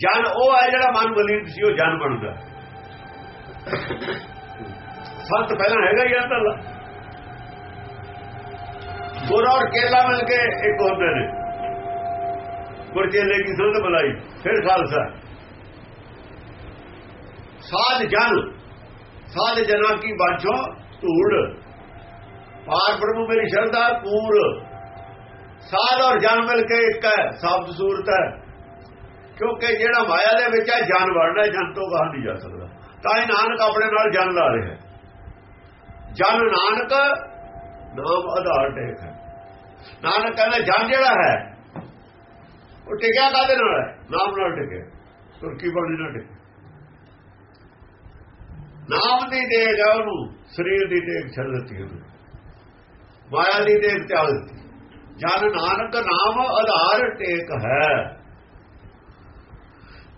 ਜਨ, ਉਹ ਹੈ ਜਿਹੜਾ ਮਨ ਮਲੀਨ ਸੀ, ਉਹ ਜਨ ਬਣਦਾ। ਸੰਤ ਪਹਿਲਾਂ ਹੈਗਾ ਹੀ ਅੰਦਰ ਗੁਰ ਔਰ ਕੇਲਾ ਮਿਲ ਕੇ ਇੱਕ ਹੁੰਦੇ ਨੇ। ਗੁਰ ਚੇਲੇ ਕੀ ਸੰਤ ਬੁਲਾਈ, ਫਿਰ ਖਾਲਸਾ। ਸਾਧ ਜਨ, ਸਾਧ ਜਨਾ ਕੀ ਬਾਝੋ ਧੂੜ। ਪਾਰ ਪ੍ਰਭੂ ਮੇਰੀ ਸ਼ਰਧਾ, ਪੂਰ। ਸਾਧ ਔਰ ਜਨ ਮਿਲ ਕੇ ਇੱਕ ਹੈ ਸਾਬਤ ਸੂਰਤ ਹੈ। ਕਿਉਂਕਿ ਜਿਹੜਾ ਮਾਇਆ ਦੇ ਵਿੱਚ ਹੈ ਜਨ ਵੜਨਾ ਜਨ ਤੋਂ ਬਾਹਰ ਨਹੀਂ ਜਾ ਸਕਦਾ। ਤਾਂ ਹੀ ਨਾਨਕ ਆਪਣੇ ਨਾਲ ਜਨ ਲਾ ਰਿਹਾ ਜਨ ਨਾਨਕ ਨਾਮ ਆਧਾਰ ਟੇਕ ਹੈ। ਨਾਨਕ ਕਹਿੰਦਾ, ਜਨ ਜਿਹੜਾ ਹੈ, ਉਹ ਟਿਕਿਆ ਕਾਦੇ ਨਾਲ ਹੈ? ਨਾਮ ਨਾਲ ਟਿਕਿਆ। ਤੁਰਕੀ ਬਣੀ ਨਾਲ ਟਿਕਿਆ। ਨਾਮ ਦੀ ਦੇਗ ਹੈ ਉਹਨੂੰ, ਸਰੀਰ ਦੀ ਦੇਗ ਛੱਡ ਦਿੱਤੀ ਉਹਨੂੰ। ਮਾਇਆ ਦੀ ਦੇਗ ਤਿਆਗ ਦਿੱਤੀ। ਜਨ ਨਾਨਕ ਨਾਮ ਆਧਾਰ ਟੇਕ ਹੈ।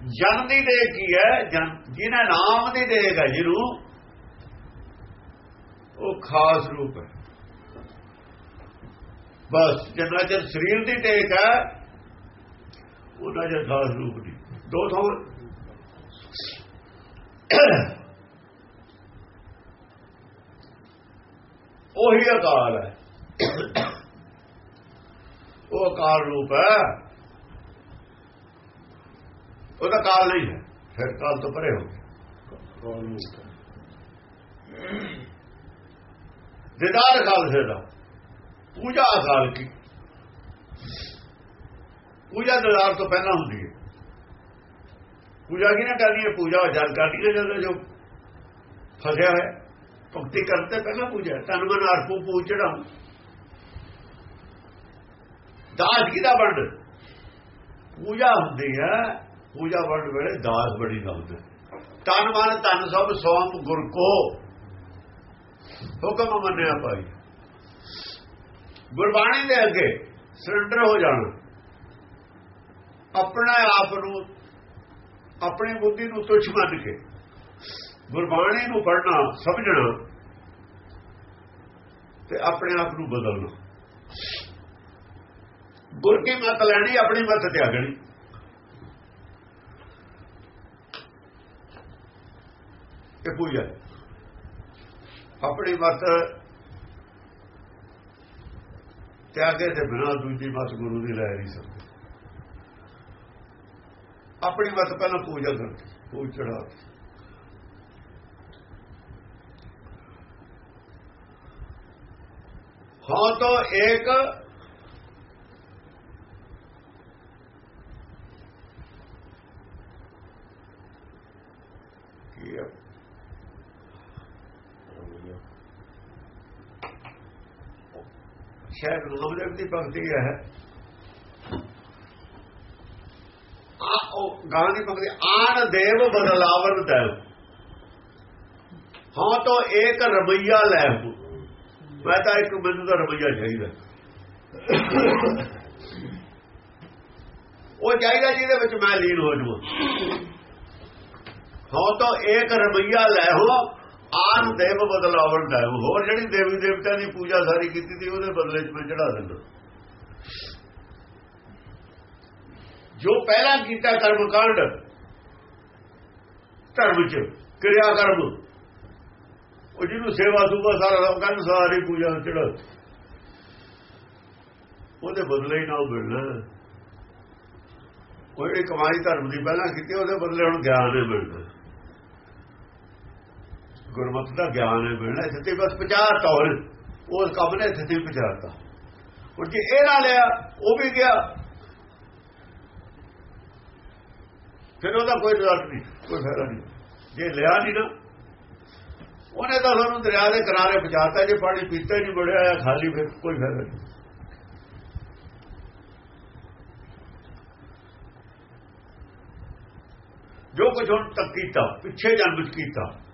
ਜਨ ਦੀ ਦੇਗ ਕੀ ਹੈ? ਜਨ ਜਿਹਨੇ ਨਾਮ ਦੀ ਦੇਗ ਹੈ ਜਿਹਨੂੰ ਉਹ ਖਾਸ ਰੂਪ ਹੈ। ਬਸ, ਜਿੰਨਾ ਚਿਰ ਸਰੀਰ ਦੀ ਟੇਕ ਹੈ, ਉਹਨਾਂ ਚਿਰ ਖਾਸ ਰੂਪ ਨਹੀਂ। ਦੋ ਥਾਂ ਉਹੀ ਅਕਾਲ ਹੈ। ਉਹ ਅਕਾਲ ਰੂਪ ਹੈ। ਉਹਦਾ ਕਾਲ ਨਹੀਂ ਹੈ। ਫਿਰ ਕਾਲ ਤੋਂ ਪਰੇ ਹੋ ਗਿਆ। ਦਿਦਾਰ ਖਾਲਸੇ ਦਾ। ਪੂਜਾ ਅਕਾਲ ਕੀ? ਪੂਜਾ ਦਿਦਾਰ ਤੋਂ ਪਹਿਲਾਂ ਹੁੰਦੀ ਹੈ। ਪੂਜਾ ਕਿਹਨੇ ਕਰਨੀ ਹੈ? ਪੂਜਾ ਜਲ ਕਰਨੀ ਹੈ ਜਦੋਂ ਜੋ ਫਸਿਆ ਹੈ ਭਗਤੀ ਕਰਤੇ ਪਹਿਲਾਂ ਪੂਜਾ ਤਨ ਮਨ ਅਰਪੂ ਪੂਜ ਚੜਾਉ। ਦਾਸ ਕੀ ਦਾ ਵੰਡ? ਪੂਜਾ ਹੁੰਦੀ ਹੈ। ਪੂਜਾ ਵੰਡ ਵੇਲੇ ਦਾਸ ਬੜੀ ਦਾ ਹੁੰਦਾ ਤਨ ਮਨ ਤਨ ਸਭ ਸੌਂਪ ਗੁਰ ਕੋ। ਹੁਕਮ ਮੰਨਿਆ ਭਾਈ। ਗੁਰਬਾਣੀ ਦੇ ਅੱਗੇ ਸਰੈਂਡਰ ਹੋ ਜਾਣਾ। ਆਪਣਾ ਆਪ ਨੂੰ, ਆਪਣੀ ਬੁੱਧੀ ਨੂੰ ਤੁਛ ਮੰਨ ਕੇ ਗੁਰਬਾਣੀ ਨੂੰ ਪੜ੍ਹਨਾ, ਸਮਝਣਾ ਤੇ ਆਪਣੇ ਆਪ ਨੂੰ ਬਦਲਣਾ। ਗੁਰ ਕੀ ਮਤ ਲੈਣੀ, ਆਪਣੀ ਮਤ ਤਿਆਗਣੀ ਇਹ ਪੂਜਾ ਆਪਣੀ ਮਤ ਤਿਆਗੇ ਦੇ ਬਿਨਾਂ ਦੂਜੀ ਮਤ ਗੁਰੂ ਦੀ ਲੈ ਨਹੀਂ ਸਕਦੀ। ਆਪਣੀ ਮਤ ਪਹਿਲਾਂ ਪੂਜਾ ਕਰਦੀ ਪੂਜ ਚੜਾ ਹਾਂ ਤਾਂ ਇੱਕ ਕੀ ਹੈ ਸ਼ਾਇਦ ਨਾਮਦੇਵ ਦੀ ਭਗਤੀ ਹੈ। ਆ, ਉਹ ਗਾਂ ਦੀ ਭਗਤੀ ਆਣ ਦੇਵ ਬਦਲਾਵਨ ਦੇਵ ਹਾਂ, ਤਾਂ ਇੱਕ ਰਵਈਆ ਲੈ ਮੈਂ ਤਾਂ ਇੱਕ ਮੈਨੂੰ ਦਾ ਰਵਈਆ ਚਾਹੀਦਾ। ਉਹ ਚਾਹੀਦਾ ਜਿਹਦੇ ਵਿੱਚ ਮੈਂ ਲੀਨ ਹੋ ਜਾਵਾਂ। ਹਾਂ, ਤਾਂ ਇੱਕ ਰਵਈਆ ਲੈ ਹੋ। ਆਨ ਦੇਵ ਬਦਲਾਵਣ ਦਾ ਹੋਰ ਜਿਹੜੀ ਦੇਵੀ ਦੇਵਤਾ ਦੀ ਪੂਜਾ ਸਾਰੀ ਕੀਤੀ ਸੀ, ਉਹਦੇ ਬਦਲੇ 'ਚ ਮੈਂ ਚੜਾ ਦਿੰਦਾ। ਜੋ ਪਹਿਲਾਂ ਕੀਤਾ ਕਰਮ ਕਾਂਡ, ਧਰਮ 'ਚ, ਕਿਰਿਆ ਕਰਮ, ਉਹ ਜਿਹਨੂੰ ਸੇਵਾ ਸੁਭਾ ਸਾਰਾ ਲੋਕਾਂ ਨੂੰ ਸਾਰੀ ਪੂਜਾ ਚੜਾ ਉਹਦੇ ਬਦਲੇ ਹੀ ਨਾ ਉਹ ਮਿਲਣਾ। ਉਹ ਜਿਹੜੀ ਕਮਾਈ ਧਰਮ ਦੀ ਪਹਿਲਾਂ ਕੀਤੀ, ਉਹਦੇ ਬਦਲੇ ਹੁਣ ਗਿਆਨ ਹੀ ਮਿਲਣਾ। ਗੁਰਮਤਿ ਦਾ ਗਿਆਨ ਹੈ ਮਿਲਣਾ ਸਥਿਤੀ ਬਸ ਪਹੁੰਚਾਤਾ ਹੋਰ ਉਸ ਕੰਮ ਨੇ ਸੱਚੇ ਪਹੁੰਚਾਤਾ। ਹੁਣ ਜੇ ਇਹ ਨਾ ਲਿਆ, ਉਹ ਵੀ ਗਿਆ। ਫਿਰ ਉਹਦਾ ਕੋਈ ਰਿਜ਼ਲਟ ਨਹੀਂ, ਕੋਈ ਫਾਇਦਾ ਨਹੀਂ। ਜੇ ਲਿਆ ਨਹੀਂ ਨਾ, ਉਹਨੇ ਤਾਂ ਸਾਨੂੰ ਦਰਿਆ ਦੇ ਕਿਨਾਰੇ ਪਹੁੰਚਾਤਾ, ਜੇ ਪਾਣੀ ਪੀਤਾ ਨਹੀਂ ਬੜਿਆ ਆ ਖਾਲੀ, ਫਿਰ ਕੋਈ ਫਾਇਦਾ ਨਹੀਂ। ਜੋ ਕੁਝ ਹੁਣ ਤੱਕ ਕੀਤਾ, ਪਿੱਛੇ ਜਨਮ ਚ ਕੀਤਾ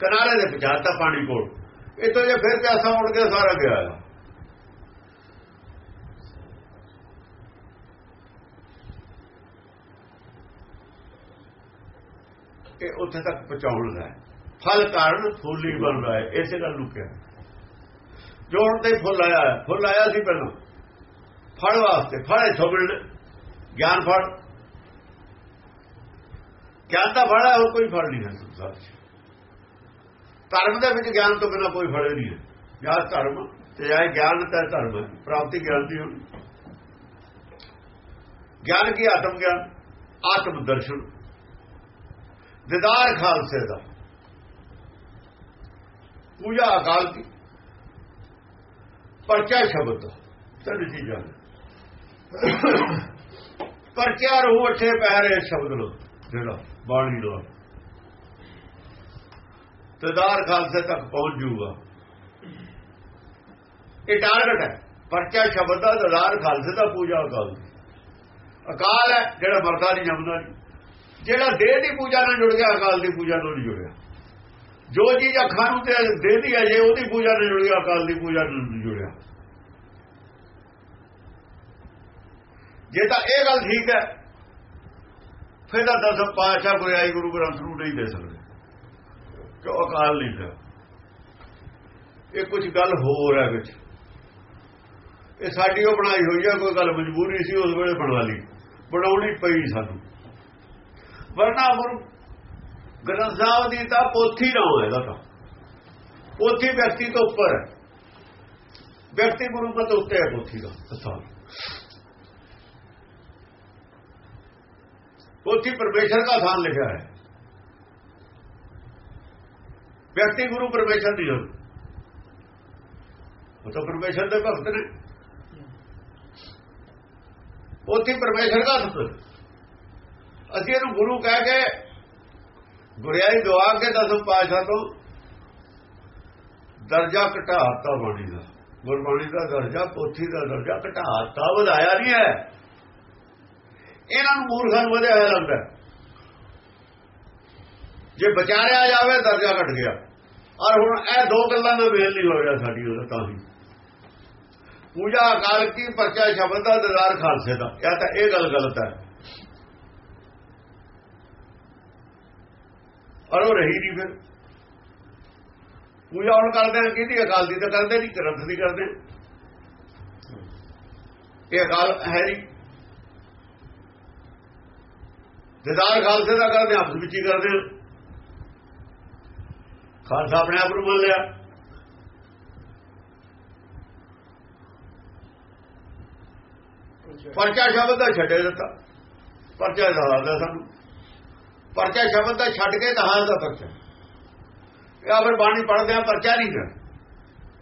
ਕਿਨਾਰੇ ਦੇ ਪਹੁੰਚਾਤਾ ਪਾਣੀ ਕੋਲ ਇਹ ਤੋਂ ਜੇ ਫਿਰ ਪਿਆਸਾ ਮੁੜ ਕੇ ਸਾਰਾ ਗਿਆ ਹੈ ਇਹ ਉੱਥੇ ਤੱਕ ਪਹੁੰਚਾਉਣ ਦਾ ਫਲ ਕਾਰਨ ਫੁੱਲੀ ਬਣ ਰਿਹਾ ਹੈ ਇਸੇ ਗੱਲ ਨੂੰ ਕਿਹਾ ਜੋ ਹੁਣ ਤੇ ਫੁੱਲ ਆਇਆ ਹੈ ਫੁੱਲ ਆਇਆ ਸੀ ਪਹਿਲਾਂ ਫਲ ਵਾਸਤੇ ਫਲ ਇੱਥੋਂ ਮਿਲਣਾ ਗਿਆਨ ਫਲ ਗਿਆਨ ਦਾ ਫਲ ਹੈ ਹੋਰ ਕੋਈ ਫਲ ਨਹੀਂ ਹੈ ਸੰਸਾਰ 'ਚ ਧਰਮ ਦੇ ਵਿੱਚ ਗਿਆਨ ਤੋਂ ਬਿਨਾ ਕੋਈ ਫਲ ਨਹੀਂ ਹੈ। ਜਾਂ ਧਰਮ ਤੇ ਜਾਂ ਗਿਆਨ ਤਾਂ ਧਰਮ ਪ੍ਰਾਪਤੀ ਗਿਆਨ ਦੀ ਹੋਣੀ। ਗਿਆਨ ਕੀ ਆਤਮ ਗਿਆਨ, ਆਤਮ ਦਰਸ਼ਨ। ਦਿਦਾਰ ਖਾਲਸੇ ਦਾ। ਪੂਜਾ ਅਕਾਲ ਦੀ ਪਰਚਾ ਸ਼ਬਦ ਦਾ, ਤਿੰਨ ਚੀਜ਼ਾਂ ਪਰਚਾ ਰੂਹ ਅੱਠੇ ਪਹਿਰੇ ਸ਼ਬਦ ਲੋ ਜਿਹੜਾ ਬਾਣੀ ਲੋ ਤਦਾਰ ਖਾਲਸੇ ਤੱਕ ਪਹੁੰਚ ਜੂਗਾ। ਇਹ ਟਾਰਗੇਟ ਹੈ। ਪਰਚਾ ਸ਼ਬਦ ਦਾ ਤਦਾਰ ਖਾਲਸੇ ਦਾ ਪੂਜਾ ਅਕਾਲ ਦੀ। ਅਕਾਲ ਹੈ ਜਿਹੜਾ ਮਰਦਾ ਨਹੀਂ ਜੰਮਦਾ ਨਹੀਂ ਜਿਹੜਾ ਦੇਹ ਦੀ ਪੂਜਾ ਨਾਲ ਜੁੜ ਗਿਆ, ਅਕਾਲ ਦੀ ਪੂਜਾ ਨਾਲ ਨਹੀਂ ਜੁੜਿਆ। ਜੋ ਚੀਜ਼ ਅੱਖਾਂ ਨੂੰ ਤੇ ਦੇਹ ਦੀ ਹੈ, ਜੇ ਉਹਦੀ ਪੂਜਾ ਨਾਲ ਜੁੜ ਗਿਆ, ਅਕਾਲ ਦੀ ਪੂਜਾ ਨਾਲ ਨਹੀਂ ਜੁੜਿਆ। ਜੇ ਤਾਂ ਇਹ ਗੱਲ ਠੀਕ ਹੈ, ਫਿਰ ਤਾਂ ਦਸ ਪਾਸ਼ਾ ਗੁਰਿਆਈ ਗੁਰੂ ਗ੍ਰੰਥ ਨੂੰ ਨਹੀਂ ਦੇ ਸਕਦੇ। ਕਿ ਅਕਾਲ ਨਹੀਂ ਹੈ ਇਹ ਕੁਝ ਗੱਲ ਹੋਰ ਹੈ ਵਿੱਚ। ਇਹ ਸਾਡੀ ਉਹ ਬਣਾਈ ਹੋਈ ਹੈ ਕੋਈ ਗੱਲ ਮਜਬੂਰੀ ਸੀ, ਉਸ ਵੇਲੇ ਬਣਾ ਲਈ। ਬਣਾਉਣੀ ਪਈ ਸਾਨੂੰ। ਵਰਨਾ ਗੁਰੂ ਗ੍ਰੰਥ ਸਾਹਿਬ ਦੀ ਤਾਂ ਪੋਥੀ ਨਾ ਹੋਏ ਦਾ ਤਾਂ। ਪੋਥੀ ਵਿਅਕਤੀ ਤੋਂ ਉੱਪਰ ਹੈ। ਵਿਅਕਤੀ ਗੁਰੂ ਮਤ ਉੱਤੇ ਹੈ ਪੋਥੀ ਦਾ ਸਥਾਨ ਪੋਥੀ ਪਰਮੇਸ਼ਰ ਦਾ ਸਥਾਨ ਲਿਖਿਆ ਹੈ। ਵਿਅਕਤੀ ਗੁਰੂ ਪਰਮੇਸ਼ਰ ਦੀ ਹੋ ਉਹ ਤਾਂ ਪਰਮੇਸ਼ਰ ਦੇ ਭਗਤ ਨੇ। ਪੋਥੀ ਪਰਮੇਸ਼ਰ ਦਾ ਸਥਾਨ ਅਸੀਂ ਇਹਨੂੰ ਗੁਰੂ ਕਹਿ ਕੇ ਗੁਰਿਆਈ ਦਵਾ ਕੇ ਦਸਮ ਪਾਸ਼ਾ ਤੋਂ ਦਰਜਾ ਘਟਾਤਾ ਬਾਣੀ ਦਾ। ਗੁਰਬਾਣੀ ਦਾ ਦਰਜਾ, ਪੋਥੀ ਦਾ ਦਰਜਾ ਘਟਾਤਾ, ਵਧਾਇਆ ਨਹੀਂ ਹੈ। ਇਹਨਾਂ ਨੂੰ ਮੂਰਖਾਂ ਨੂੰ ਵਧਿਆ ਹੋਇਆ ਲੱਗਦਾ ਜੇ ਵਿਚਾਰਿਆ ਜਾਵੇ ਦਰਜਾ ਘਟ ਗਿਆ। ਔਰ ਹੁਣ ਇਹ ਦੋ ਗੱਲਾਂ ਦਾ ਮੇਲ ਨਹੀਂ ਹੋ ਸਾਡੀ ਉਹਦਾ ਤਾਂ ਹੀ। ਪੂਜਾ ਅਕਾਲ ਕੀ ਪਰਚਾ ਸ਼ਬਦ ਦਾ ਦਜ਼ਾਰ ਖਾਲਸੇ ਦਾ। ਇਹ ਤਾਂ ਇਹ ਗੱਲ ਗਲਤ ਹੈ। ਔਰ ਉਹ ਰਹੀ ਨਹੀਂ ਫਿਰ। ਪੂਜਾ ਹੁਣ ਕਰਦੇ ਆ ਕਿਹਦੀ? ਅਕਾਲ ਦੀ ਤਾਂ ਕਰਦੇ ਨਹੀਂ, ਗ੍ਰੰਥ ਦੀ ਕਰਦੇ। ਇਹ ਅਕਾਲ ਹੈ ਨਹੀਂ। ਦਿਦਾਰ ਖਾਲਸੇ ਦਾ ਕਰਦੇ, ਆਪਸ ਵਿੱਚ ਹੀ ਕਰਦੇ। ਖਾਲਸਾ ਆਪਣੇ ਆਪ ਨੂੰ ਮੰਨ ਲਿਆ। ਪਰਚਾ ਸ਼ਬਦ ਦਾ ਛੱਡੇ ਦਿੱਤਾ। ਪਰਚਾ ਦਾ ਸਾਨੂੰ। ਪਰਚਾ ਸ਼ਬਦ ਦਾ ਛੱਡ ਕੇ ਦਹਾਲ ਦਾ ਪਰਚਾ। ਇਹ ਫਿਰ ਬਾਣੀ ਪੜਦੇ ਆ, ਪਰਚਾ ਨਹੀਂ ਕਰ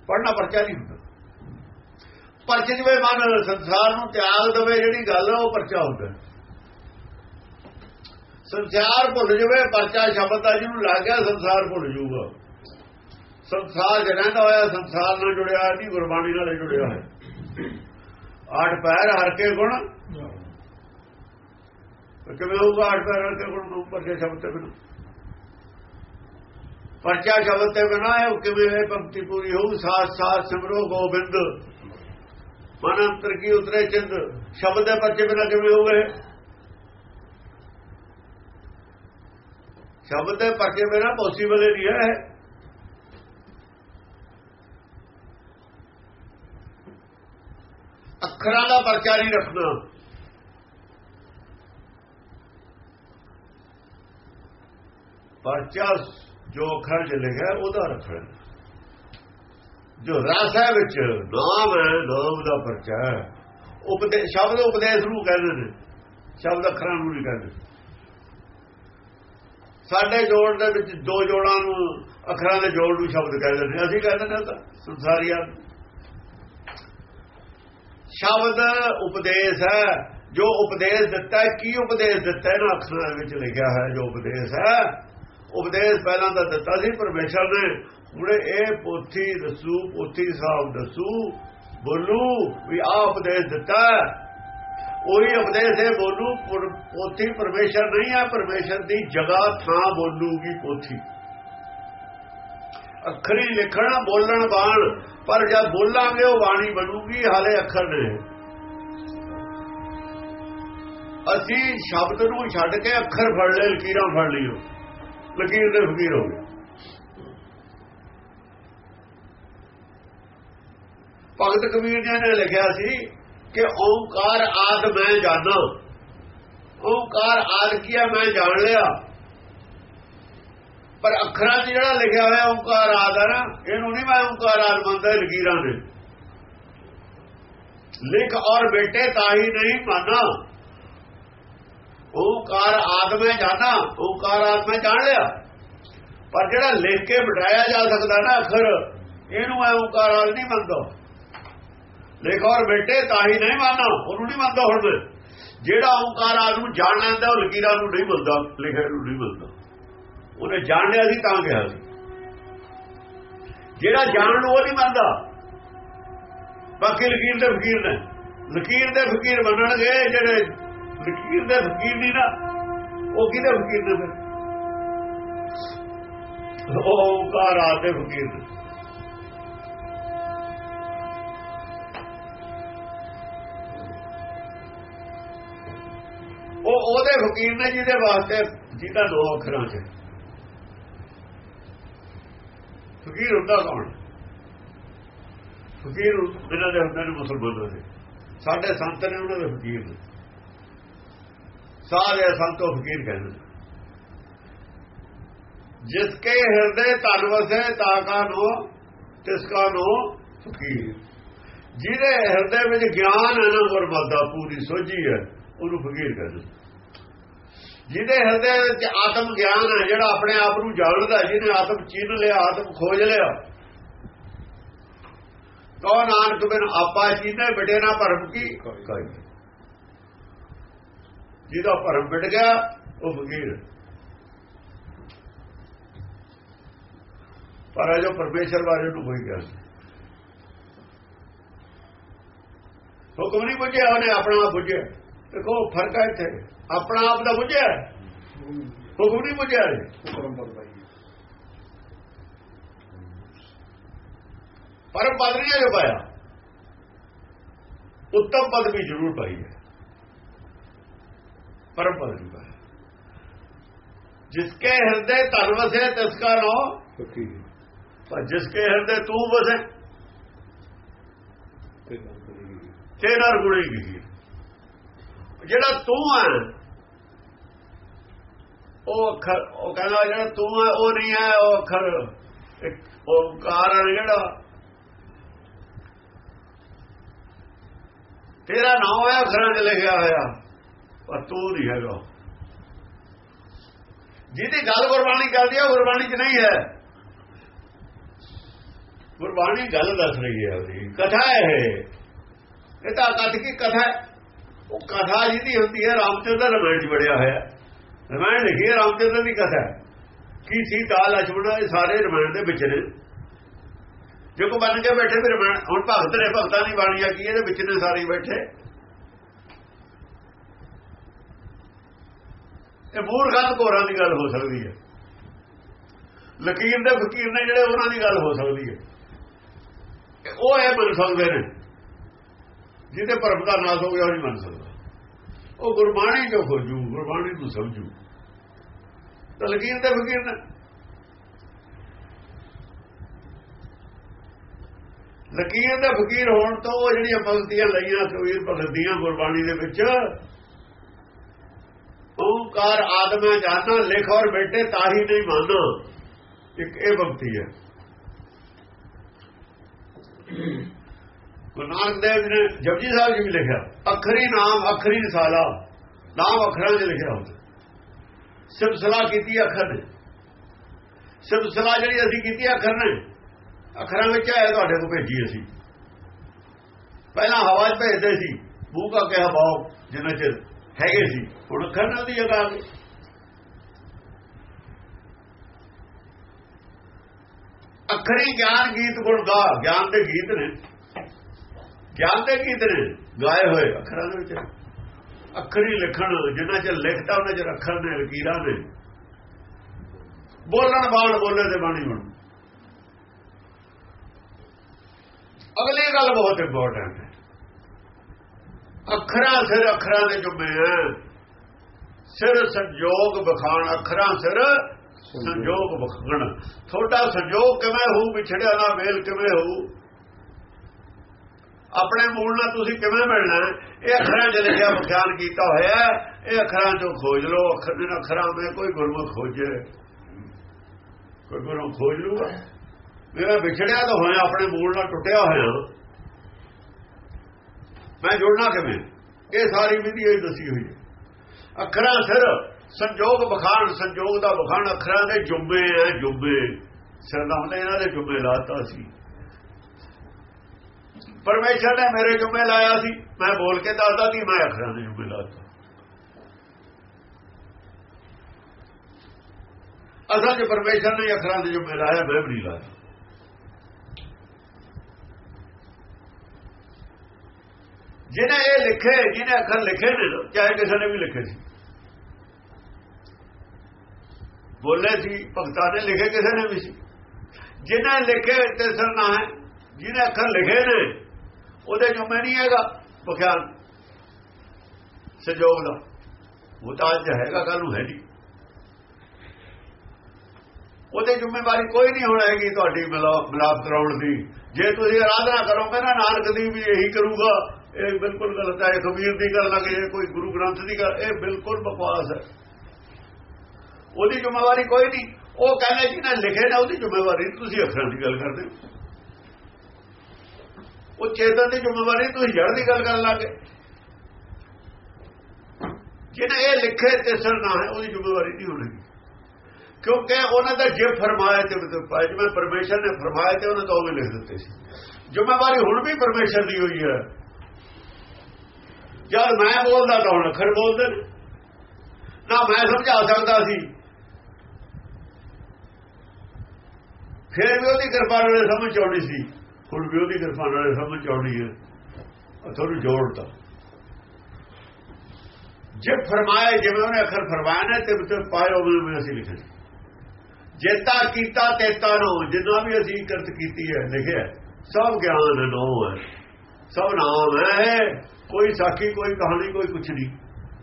ਪੜਨਾ ਪਰਚਾ ਨਹੀਂ ਹੁੰਦਾ। ਪਰਚੇ ਜਿਵੇਂ ਮਨ ਸੰਸਾਰ ਨੂੰ ਤਿਆਗ ਦੇਵੇ ਜਿਹੜੀ ਗੱਲ ਉਹ ਪਰਚਾ ਹੁੰਦਾ। ਸੰਸਾਰ ਭੁੱਲ ਜਵੇ, ਪਰਚਾ ਸ਼ਬਦ ਦਾ ਜਿਹਨੂੰ ਲੱਗ ਗਿਆ, ਸੰਸਾਰ ਭੁੱਲ ਜੂਗਾ। ਸੰਸਾਰ ਰਹਿੰਦਾ ਹੋਇਆ, ਸੰਸਾਰ ਨਾਲ ਜੁੜਿਆ ਨਹੀਂ ਗੁਰਬਾਣੀ ਨਾਲ ਜੁੜਿਆ ਹੋਇਆ। ਆਠ ਪੈਰ ਹਰ ਕੇ ਗੁਣ। ਕਿਵੇਂ ਹੋਊਗਾ ਆਠ ਪੈਰ ਹਰ ਕੇ ਗੁਣ? ਉੱਪਰ ਦੇ ਸ਼ਬਦ ਤੇ ਬਿਨਾਂ। ਪਰਚਾ ਸ਼ਬਦ ਤੇ ਬਿਨਾਂ ਹੈ ਉਹ ਕਿਵੇਂ ਹੈ ਪੰਕਤੀ ਪੂਰੀ ਹੋਊ? ਸਾਥ ਸਾਥ ਸਿਮਰੋ, ਗੋਬਿੰਦ। ਮਨ ਅੰਤਰ ਕੀ ਉਤਰੇ ਚਿੰਦ? ਸ਼ਬਦ ਦੇ ਪਰਚੇ ਬਿਨਾਂ ਕਿਵੇਂ ਹੋਵੇ ਸ਼ਬਦ ਦੇ ਪਰਚੇ ਮੇਰਾ ਪੋਸੀਬਲ ਨਹੀਂ ਹੈ ਅੱਖਰਾਂ ਦਾ ਪਰਚਾ ਨਹੀਂ ਰੱਖਣਾ। ਪਰਚਾ ਜੋ ਅੱਖਰ ਚ ਲਿਖਿਆ, ਉਹਦਾ ਰੱਖਣਾ। ਜੋ ਰਸ ਹੈ ਵਿੱਚ, ਨਾਮ ਹੈ, ਨਾਮ ਦਾ ਪਰਚਾ ਹੈ। ਉਪਦੇਸ਼ ਸ਼ਬਦ ਉਪਦੇਸ਼ ਨੂੰ ਕਹਿੰਦੇ ਨੇ। ਸ਼ਬਦ ਅੱਖਰਾਂ ਨੂੰ ਨਹੀਂ ਕਹਿੰਦੇ। ਸਾਡੇ ਜੋੜ ਦੇ ਵਿੱਚ ਦੋ ਜੋੜਾਂ ਨੂੰ ਅੱਖਰਾਂ ਦੇ ਜੋੜ ਨੂੰ ਸ਼ਬਦ ਕਹਿੰਦੇ ਨੇ ਅਸੀਂ ਕਹਿੰਦੇ ਨੇ ਤਾਂ ਸੰਸਾਰੀਆਂ ਸ਼ਬਦ ਉਪਦੇਸ਼ ਹੈ। ਜੋ ਉਪਦੇਸ਼ ਦਿੱਤਾ ਕੀ ਉਪਦੇਸ਼ ਦਿੱਤਾ ਇਹਨਾਂ ਨਾ ਅੱਖਰਾਂ ਵਿੱਚ ਲਿਖਿਆ ਹੈ ਜੋ ਉਪਦੇਸ਼ ਹੈ। ਉਪਦੇਸ਼ ਪਹਿਲਾਂ ਤਾਂ ਦਿੱਤਾ ਸੀ, ਪਰਮੇਸ਼ਰ ਨੇ। ਉਹਨੇ ਇਹ ਪੋਥੀ ਦਸੂ, ਪੋਥੀ ਸਾਹਿਬ ਦਸੂ, ਬੋਲੂ ਵੀ ਆ ਉਪਦੇਸ਼ ਦਿੱਤਾ ਉਹੀ ਉਪਦੇਸ਼ ਹੈ ਬੋਲੂ ਪੋਥੀ ਪਰਮੇਸ਼ਰ ਨਹੀਂ ਹੈ ਪਰਮੇਸ਼ਰ ਦੀ ਜਗ੍ਹਾ ਥਾਂ ਬੋਲੂਗੀ ਪੋਥੀ। ਅੱਖਰੀ ਲਿਖਣਾ, ਬੋਲਣ ਬਾਣ, ਪਰ ਜਦ ਬੋਲਾਂਗੇ ਉਹ ਬਾਣੀ ਬਣੂਗੀ, ਹਾਲੇ ਅੱਖਰ ਨੇ। ਅਸੀਂ ਸ਼ਬਦ ਨੂੰ ਛੱਡ ਕੇ ਅੱਖਰ ਫੜ ਲਏ, ਲਕੀਰਾਂ ਫੜ ਲਈਓ ਲਕੀਰ ਦੇ ਫਕੀਰ ਹੋ ਗਏ। ਭਗਤ ਕਬੀਰ ਜੀ ਨੇ ਲਿਖਿਆ ਸੀ ਕਿ ਓੰਕਾਰ ਆਦ ਮੈਂ ਜਾਣਾ। ਓੰਕਾਰ ਆਦ ਕੀਆ ਮੈਂ ਜਾਣ ਲਿਆ। ਪਰ ਅੱਖਰਾਂ 'ਚ ਜਿਹੜਾ ਲਿਖਿਆ ਹੋਇਆ ਓੰਕਾਰ ਆਦ ਹੈ ਨਾ, ਇਹਨੂੰ ਨਹੀਂ ਮੈਂ ਓੰਕਾਰ ਆਦ ਮੰਨਦਾ ਲਕੀਰਾਂ ਨੇ। ਲਿਖ ਔਰ ਬੇਟੇ ਤਾਂ ਹੀ ਨਹੀਂ ਮੰਨਾ। ਓੰਕਾਰ ਆਦ ਮੈਂ ਜਾਣਾ, ਓੰਕਾਰ ਆਦ ਮੈਂ ਜਾਣ ਲਿਆ। ਪਰ ਜਿਹੜਾ ਲਿਖ ਕੇ ਬਿਠਾਇਆ ਜਾ ਸਕਦਾ ਨਾ ਅੱਖਰ, ਇਹਨੂੰ ਮੈਂ ਓੰਕਾਰ ਆਦ ਨਹੀਂ ਮੰਨਦਾ। ਲਿਖ ਔਰ ਬੇਟੇ, ਤਾਂ ਹੀ ਨਹੀਂ ਮੰਨਣਾ ਉਹਨੂੰ ਨਹੀਂ ਮੰਨਦਾ ਹੁਣ ਜਿਹੜਾ ਓੰਕਾਰ ਆਦ ਨੂੰ ਜਾਣ ਲੈਂਦਾ, ਉਹ ਲਕੀਰਾਂ ਨੂੰ ਨਹੀਂ ਮੰਨਦਾ, ਲਿਖੇ ਨੂੰ ਨਹੀਂ ਮੰਨਦਾ। ਉਹਨੇ ਜਾਣ ਲਿਆ ਸੀ, ਤਾਂ ਕਿਹਾ ਸੀ। ਜਿਹੜਾ ਜਾਣ ਨੂੰ ਉਹ ਨਹੀਂ ਮੰਨਦਾ। ਬਾਕੀ ਲਕੀਰ ਦੇ ਫਕੀਰ ਨੇ। ਲਕੀਰ ਦੇ ਫਕੀਰ ਮੰਨਣਗੇ, ਜਿਹੜੇ ਲਕੀਰ ਦੇ ਫਕੀਰ ਨਹੀਂ ਨਾ, ਉਹ ਕਿਹਦੇ ਫਕੀਰ ਨੇ ਫਿਰ? ਉਹ ਓੰਕਾਰ ਆਦ ਦੇ ਫਕੀਰ ਨੇ। ਉਹ ਉਹਦੇ ਫਕੀਰ ਨੇ ਜਿਹਦੇ ਵਾਸਤੇ ਜਿਹਦਾ ਦੋ ਅੱਖਰਾਂ 'ਚ। ਫਕੀਰ ਹੁੰਦਾ ਕੌਣ? ਫਕੀਰ ਬਿਨਾਂ ਦੇ ਹੁੰਦੇ ਨੇ ਮੁਸਲਮਾਨਾਂ ਦੇ। ਸਾਡੇ ਸੰਤ ਨੇ ਉਹਨਾਂ ਦੇ ਫਕੀਰ ਨੇ। ਸਾਰੇ ਸੰਤੋ ਫਕੀਰ ਕਹਿੰਦੇ ਜਿਸ ਕੇ ਹਿਰਦੇ ਤਨ ਵਸੇ ਤਾਕਾ ਨੋ, ਤਿਸ ਕਾ ਨੋ ਫਕੀਰ। ਜਿਹਦੇ ਹਿਰਦੇ ਵਿੱਚ ਗਿਆਨ ਹੈ ਨਾ ਗੁਰਮਤਿ ਦਾ ਪੂਰੀ ਸੋਝੀ ਹੈ, ਉਹਨੂੰ ਫਕੀਰ ਕਹਿੰਦੇ ਜਿਹਦੇ ਹਿਰਦੇ ਵਿੱਚ ਆਤਮ ਗਿਆਨ ਹੈ ਜਿਹੜਾ ਆਪਣੇ ਆਪ ਨੂੰ ਜਾਣਦਾ ਜਿਹਨੇ ਆਤਮ ਚੀਨ ਲਿਆ ਆਤਮ ਖੋਜ ਲਿਆ। ਕੋ ਨਾਨਕ ਬਿਨ ਆਪਾ ਚੀਨੇ ਬਟੇ ਨਾ ਭਰਮ ਕੀ? ਜਿਹਦਾ ਭਰਮ ਮਿਟ ਗਿਆ ਉਹ ਫਕੀਰ ਪਰ ਅਜੋ ਪਰਮੇਸ਼ਰ ਬਾਰੇ ਨੂੰ ਕੋਈ ਗਿਆਨ ਹੁਕਮ ਨਹੀਂ ਬੁੱਝਿਆ ਉਹਨੇ ਆਪਣਾ ਆਪ ਬੁੱਝਿਆ ਦੇਖੋ ਫ਼ਰਕ ਹੈ ਇੱਥੇ? ਆਪਣਾ ਆਪ ਦਾ ਬੁੱਝਿਆ ਹੁਕਮ ਨਹੀਂ ਬੁੱਝਿਆ ਪਰਮ ਪਦ ਨਹੀਂ ਜੋ ਪਾਇਆ। ਉੱਤਮ ਪਦ ਵੀ ਜ਼ਰੂਰ ਪਾਈ ਹੈ। ਪਰਮ ਪਦ ਨਹੀਂ ਪਾਇਆ। ਜਿਸਕੇ ਹਿਰਦੇ ਤਨ ਵਸੇ ਤਿਸਕਾ ਨੋ। ਪਰ ਜਿਸਕੇ ਹਿਰਦੇ ਤੂੰ ਵਸੇ ਤੇਰਾ ਗੁਣੀ ਕੀ ਜਿਹੜਾ ਤੂੰ ਹੈ ਉਹ ਅੱਖਰ, ਉਹ ਕਹਿੰਦਾ ਜਿਹੜਾ ਤੂੰ ਹੈ ਉਹ ਨਹੀਂ ਹੈ ਉਹ ਅੱਖਰ, ਇੱਕ ਓੰਕਾਰ ਹੈ ਜਿਹੜਾ। ਤੇਰਾ ਨਾਮ ਹੈ ਅੱਖਰਾਂ 'ਚ ਲਿਖਿਆ ਹੋਇਆ, ਪਰ ਤੂੰ ਨਹੀਂ ਹੈਗਾ। ਜਿਹਦੀ ਗੱਲ ਗੁਰਬਾਣੀ ਕਰਦੀ ਹੈ ਗੁਰਬਾਣੀ 'ਚ ਨਹੀਂ ਹੈ। ਗੁਰਬਾਣੀ ਗੱਲ ਦੱਸ ਰਹੀ ਹੈ ਉਹਦੀ। ਕਥਾ ਹੈ ਇਹ ਤਾਂ ਕਥ ਕੀ ਕਥਾ ਹੈ ਉਹ ਕਥਾ ਜਿਹਦੀ ਹੁੰਦੀ ਹੈ, ਰਾਮਚੰਦਰ ਰਮਾਇਣ 'ਚ ਬੜਿਆ ਹੋਇਆ ਰਮਾਇਣ ਲਿਖੀ ਹੈ, ਰਾਮਚੰਦਰ ਦੀ ਕਥਾ ਕੀ ਸੀਤਾ ਦਾ ਲਛਮਣ, ਇਹ ਸਾਰੇ ਰਮਾਇਣ ਦੇ ਵਿੱਚ ਨੇ। ਜੇ ਕੋ ਬਣ ਕੇ ਬੈਠੇ ਵੀ ਰਮਾਇਣ, ਹੁਣ ਭਗਤ ਨੇ ਭਗਤਾਂ ਦੀ ਬਾਣੀ ਆ ਕੀ, ਇਹਦੇ ਵਿੱਚ ਨੇ ਸਾਰੇ ਬੈਠੇ। ਇਹ ਮੂਰਖਾਂ ਕੋਰਾਂ ਦੀ ਗੱਲ ਹੋ ਸਕਦੀ ਹੈ। ਲਕੀਰ ਦੇ ਫਕੀਰ ਨੇ ਜਿਹੜੇ ਉਹਨਾਂ ਦੀ ਗੱਲ ਹੋ ਸਕਦੀ ਹੈ। ਉਹ ਇਹ ਮੰਨ ਸਕਦੇ ਨੇ ਜਿਹਦੇ ਭਰਮ ਦਾ ਨਾਸ ਹੋ ਗਿਆ ਉਹ ਨਹੀਂ ਮੰਨ ਸਕਦਾ। ਉਹ ਗੁਰਬਾਣੀ ਜੋ ਖੋਜੂ? ਗੁਰਬਾਣੀ ਨੂੰ ਸਮਝੂ। ਤਾਂ ਲਕੀਰ ਦੇ ਫਕੀਰ ਨੇ। ਲਕੀਰ ਦੇ ਫਕੀਰ ਹੋਣ ਤੋਂ ਉਹ ਜਿਹੜੀਆਂ ਭਗਤੀਆਂ ਲਈਆਂ ਕਬੀਰ ਭਗਤ ਦੀਆਂ ਗੁਰਬਾਣੀ ਦੇ ਵਿੱਚ, ਓੰਕਾਰ ਆਦਮਾ ਜਾਨਾ ਲਿਖ ਔਰ ਬੇਟੇ ਤਾਹੀ ਨਹੀਂ ਮੰਨੋ ਇੱਕ ਇਹ ਭਗਤੀ ਹੈ। ਗੁਰੂ ਨਾਨਕ ਦੇਵ ਜੀ ਨੇ ਜਪਜੀ ਸਾਹਿਬ ਜੀ ਵੀ ਲਿਖਿਆ। ਅਖਰੀ ਨਾਮ, ਅਖਰੀ ਰਸਾਲਾ। ਨਾਮ ਅੱਖਰਾਂ 'ਚ ਲਿਖਿਆ ਹੁੰਦਾ। ਸਿਲਸਿਲਾ ਕੀਤੀ ਅੱਖਰ ਨੇ। ਸਿਲਸਿਲਾ ਜਿਹੜੀ ਅਸੀਂ ਕੀਤੀ ਅੱਖਰ ਨੇ, ਅੱਖਰਾਂ ਵਿੱਚ ਆਇਆ ਤੁਹਾਡੇ ਕੋਲ ਭੇਜੀ ਅਸੀਂ। ਪਹਿਲਾਂ ਹਵਾ 'ਚ ਭੇਜਦੇ ਸੀ, ਮੂੰਹ ਕਾ ਕਿਹਾ ਬਾਉ ਜਿੰਨਾ ਚਿਰ ਹੈਗੇ ਸੀ, ਹੁਣ ਅੱਖਰ ਨਾਲ ਦੀ ਜਗ੍ਹਾ ਆ ਗਈ। ਅਖਰੀ ਗਿਆਨ ਗੀਤ ਗੁਣ ਗਾ ਗਿਆਨ ਦੇ ਗੀਤ ਨੇ। ਗਿਆਨ ਦੇ ਗੀਤ ਨੇ ਗਾਏ ਹੋਏ ਅੱਖਰਾਂ ਦੇ ਵਿੱਚ। ਅੱਖਰੀ ਲਿਖਣ, ਜਿੰਨਾ ਚ ਲਿਖਤਾ, ਉਹਨਾਂ ਚ ਅੱਖਰ ਨੇ, ਲਕੀਰਾਂ ਨੇ। ਬੋਲਣ ਬਾਣ ਬੋਲੇ ਤੇ ਬਾਣੀ ਬਣ। ਅਗਲੀ ਗੱਲ ਬਹੁਤ ਇੰਪੋਰਟੈਂਟ ਹੈ। ਅੱਖਰਾਂ ਸਿਰ ਅੱਖਰਾਂ ਦੇ ਜੁਮੇ ਹੈ। ਸਿਰ ਸੰਜੋਗ ਬਖਾਣ ਅੱਖਰਾਂ ਸਿਰ ਸੰਜੋਗ ਬਖਣ ਤੁਹਾਡਾ ਸੰਜੋਗ ਕਿਵੇਂ ਹੋਊ ਵਿਛੜਿਆ ਦਾ ਮੇਲ ਕਿਵੇਂ ਹੋਊ? ਆਪਣੇ ਮੂਲ ਨਾਲ ਤੁਸੀਂ ਕਿਵੇਂ ਮਿਲਣਾ ਇਹ ਅੱਖਰਾਂ 'ਚ ਲਿਖਿਆ ਵਿਖਿਆਨ ਕੀਤਾ ਹੋਇਆ ਇਹ ਅੱਖਰਾਂ 'ਚੋਂ ਖੋਜ ਲਓ। ਅੱਖਰ ਦੇ ਅੱਖਰਾਂ ਮੈਂ ਕੋਈ ਗੁਰਮੁਖ ਖੋਜੇ। ਕੋਈ ਗੁਰਮੁਖ ਖੋਜ ਲੂਗਾ ਮੇਰਾ ਵਿਛੜਿਆ ਤਾਂ ਹੋਇਆ, ਆਪਣੇ ਮੂਲ ਨਾਲ ਟੁੱਟਿਆ ਹੋਇਆ। ਮੈਂ ਜੁੜਨਾ ਕਿਵੇਂ? ਇਹ ਸਾਰੀ ਵਿਧੀ ਇਹ ਦੱਸੀ ਹੋਈ ਹੈ। ਅੱਖਰਾਂ ਸਿਰ ਸੰਜੋਗ ਬਖਾਨ ਸੰਜੋਗ ਦਾ ਬਖਾਨ ਅੱਖਰਾਂ ਦੇ ਜੁੰਮੇ ਐ, ਜੁੰਮੇ। ਸਿਰ ਦਾ ਹੁੰਦਾ, ਇਹਨਾਂ ਦੇ ਜੁੰਬੇ ਲਾਤਾ ਸੀ। ਪਰਮੇਸ਼ਰ ਨੇ ਮੇਰੇ ਜੁੰਬੇ ਲਾਇਆ ਸੀ। ਮੈਂ ਬੋਲ ਕੇ ਦੱਸਦਾ ਸੀ, ਮੈਂ ਅੱਖਰਾਂ ਦੇ ਜੁੰਬੇ ਲਾਤਾ ਅਸਲ 'ਚ ਪਰਮੇਸ਼ਰ ਨੇ ਅੱਖਰਾਂ ਦੇ ਜੁੰਬੇ ਲਾਇਆ, ਮੈਂ ਵੀ ਨਹੀਂ ਲਾਇਆ। ਜਿਹਨੇ ਇਹ ਲਿਖੇ, ਜਿਹਨੇ ਅੱਖਰ ਲਿਖੇ ਨੇ, ਚਾਹੇ ਕਿਸੇ ਨੇ ਵੀ ਲਿਖੇ ਸੀ। ਬੋਲੇ ਸੀ ਭਗਤਾਂ ਨੇ ਲਿਖੇ ਕਿਸੇ ਨੇ ਵੀ ਸੀ। ਜਿਹਨੇ ਲਿਖੇ ਤੇ ਸਰਨਾ ਹੈ, ਜਿਹਨੇ ਅੱਖਰ ਲਿਖੇ ਨੇ ਉਹਦੇ ਜੁਮੇ ਨਹੀਂ ਹੈਗਾ। ਬਖਿਆਲ। ਸਹਿਯੋਗ ਦਾ। ਉਹ ਤਾਂ ਅੱਜ ਹੈਗਾ ਕੱਲ ਨੂੰ ਹੈ ਨਹੀਂ। ਉਹਦੇ ਜ਼ਿੰਮੇਵਾਰੀ ਕੋਈ ਨਹੀਂ ਹੋਣਾ ਹੈਗੀ ਤੁਹਾਡੀ ਮਿਲਾਪ ਕਰਾਉਣ ਦੀ। ਜੇ ਤੁਸੀਂ ਆਰਾਧਨਾ ਕਰੋਗੇ ਨਾ, ਨਾਨਕ ਦੀ ਵੀ ਇਹੀ ਕਰੂਗਾ। ਇਹ ਬਿਲਕੁਲ ਗਲਤ ਹੈ। ਕਬੀਰ ਦੀ ਗੱਲ ਨਾ ਕਿ ਕੋਈ ਗੁਰੂ ਗ੍ਰੰਥ ਦੀ ਗੱਲ, ਇਹ ਬਿਲਕੁਲ ਬਕਵਾਸ ਹੈ। ਉਹਦੀ ਜ਼ਿੰਮੇਵਾਰੀ ਕੋਈ ਨਹੀਂ। ਉਹ ਕਹਿੰਦੇ ਜਿਹਨੇ ਲਿਖੇ ਨਾ ਉਹਦੀ ਜ਼ਿੰਮੇਵਾਰੀ ਤੁਸੀਂ ਅੱਖਰਾਂ ਦੀ ਗੱਲ ਕਰਦੇ ਹੋ। ਉਹ ਚੇਤਨ ਦੀ ਜ਼ਿੰਮੇਵਾਰੀ ਤੁਸੀਂ ਜੜ ਦੀ ਗੱਲ ਕਰਨ ਲੱਗੇ ਜਿਹਨੇ ਇਹ ਲਿਖੇ ਤੇ ਸਰ ਨਾ ਹੈ, ਉਹਦੀ ਜ਼ਿੰਮੇਵਾਰੀ ਨਹੀਂ ਹੋਣੀ। ਕਿਉਂਕਿ ਉਹਨਾਂ ਦਾ ਜੇ ਫਰਮਾਇਆ ਤੇ ਜਿਵੇਂ ਪਰਮੇਸ਼ਰ ਨੇ ਫਰਮਾਇਆ ਤੇ ਉਹਨਾਂ ਤੋਂ ਉਹ ਲਿਖ ਦਿੱਤੇ ਸੀ। ਜ਼ਿੰਮੇਵਾਰੀ ਹੁਣ ਵੀ ਪਰਮੇਸ਼ਰ ਦੀ ਹੋਈ ਹੈ। ਜਦ ਮੈਂ ਬੋਲਦਾ ਤਾਂ ਹੁਣ ਅੱਖਰ ਬੋਲਦੇ ਨੇ। ਨਾ ਮੈਂ ਸਮਝਾ ਸਕਦਾ ਸੀ। ਫਿਰ ਵੀ ਉਹਦੀ ਕਿਰਪਾ ਨਾਲ ਸਮਝ ਆਉਣੀ ਸੀ। ਹੁਣ ਵੀ ਉਹਦੀ ਕਿਰਪਾ ਨਾਲ ਸਮਝ ਆਉਣੀ ਹੈ ਤੁਹਾਨੂੰ ਜੋੜਦਾ ਜੇ ਫਰਮਾਇਆ ਜਿਵੇਂ ਉਹਨੇ ਅੱਖਰ ਫਰਮਾਇਆ ਨੇ, ਤੇ ਤੇ ਪਾਏ ਉਹ ਅਸੀਂ ਲਿਖਿਆ ਜੇਤਾ ਕੀਤਾ ਤੇਤਾ ਨੂੰ ਜਿੰਨਾ ਵੀ ਅਸੀਂ ਕਰਤ ਕੀਤੀ ਹੈ, ਲਿਖਿਆ ਸਭ ਗਿਆਨ ਨੋ ਹੈ। ਸਭ ਨਾਮ ਹੈ ਕੋਈ ਸਾਖੀ, ਕੋਈ ਕਹਾਣੀ, ਕੋਈ ਕੁਛ ਨਹੀਂ।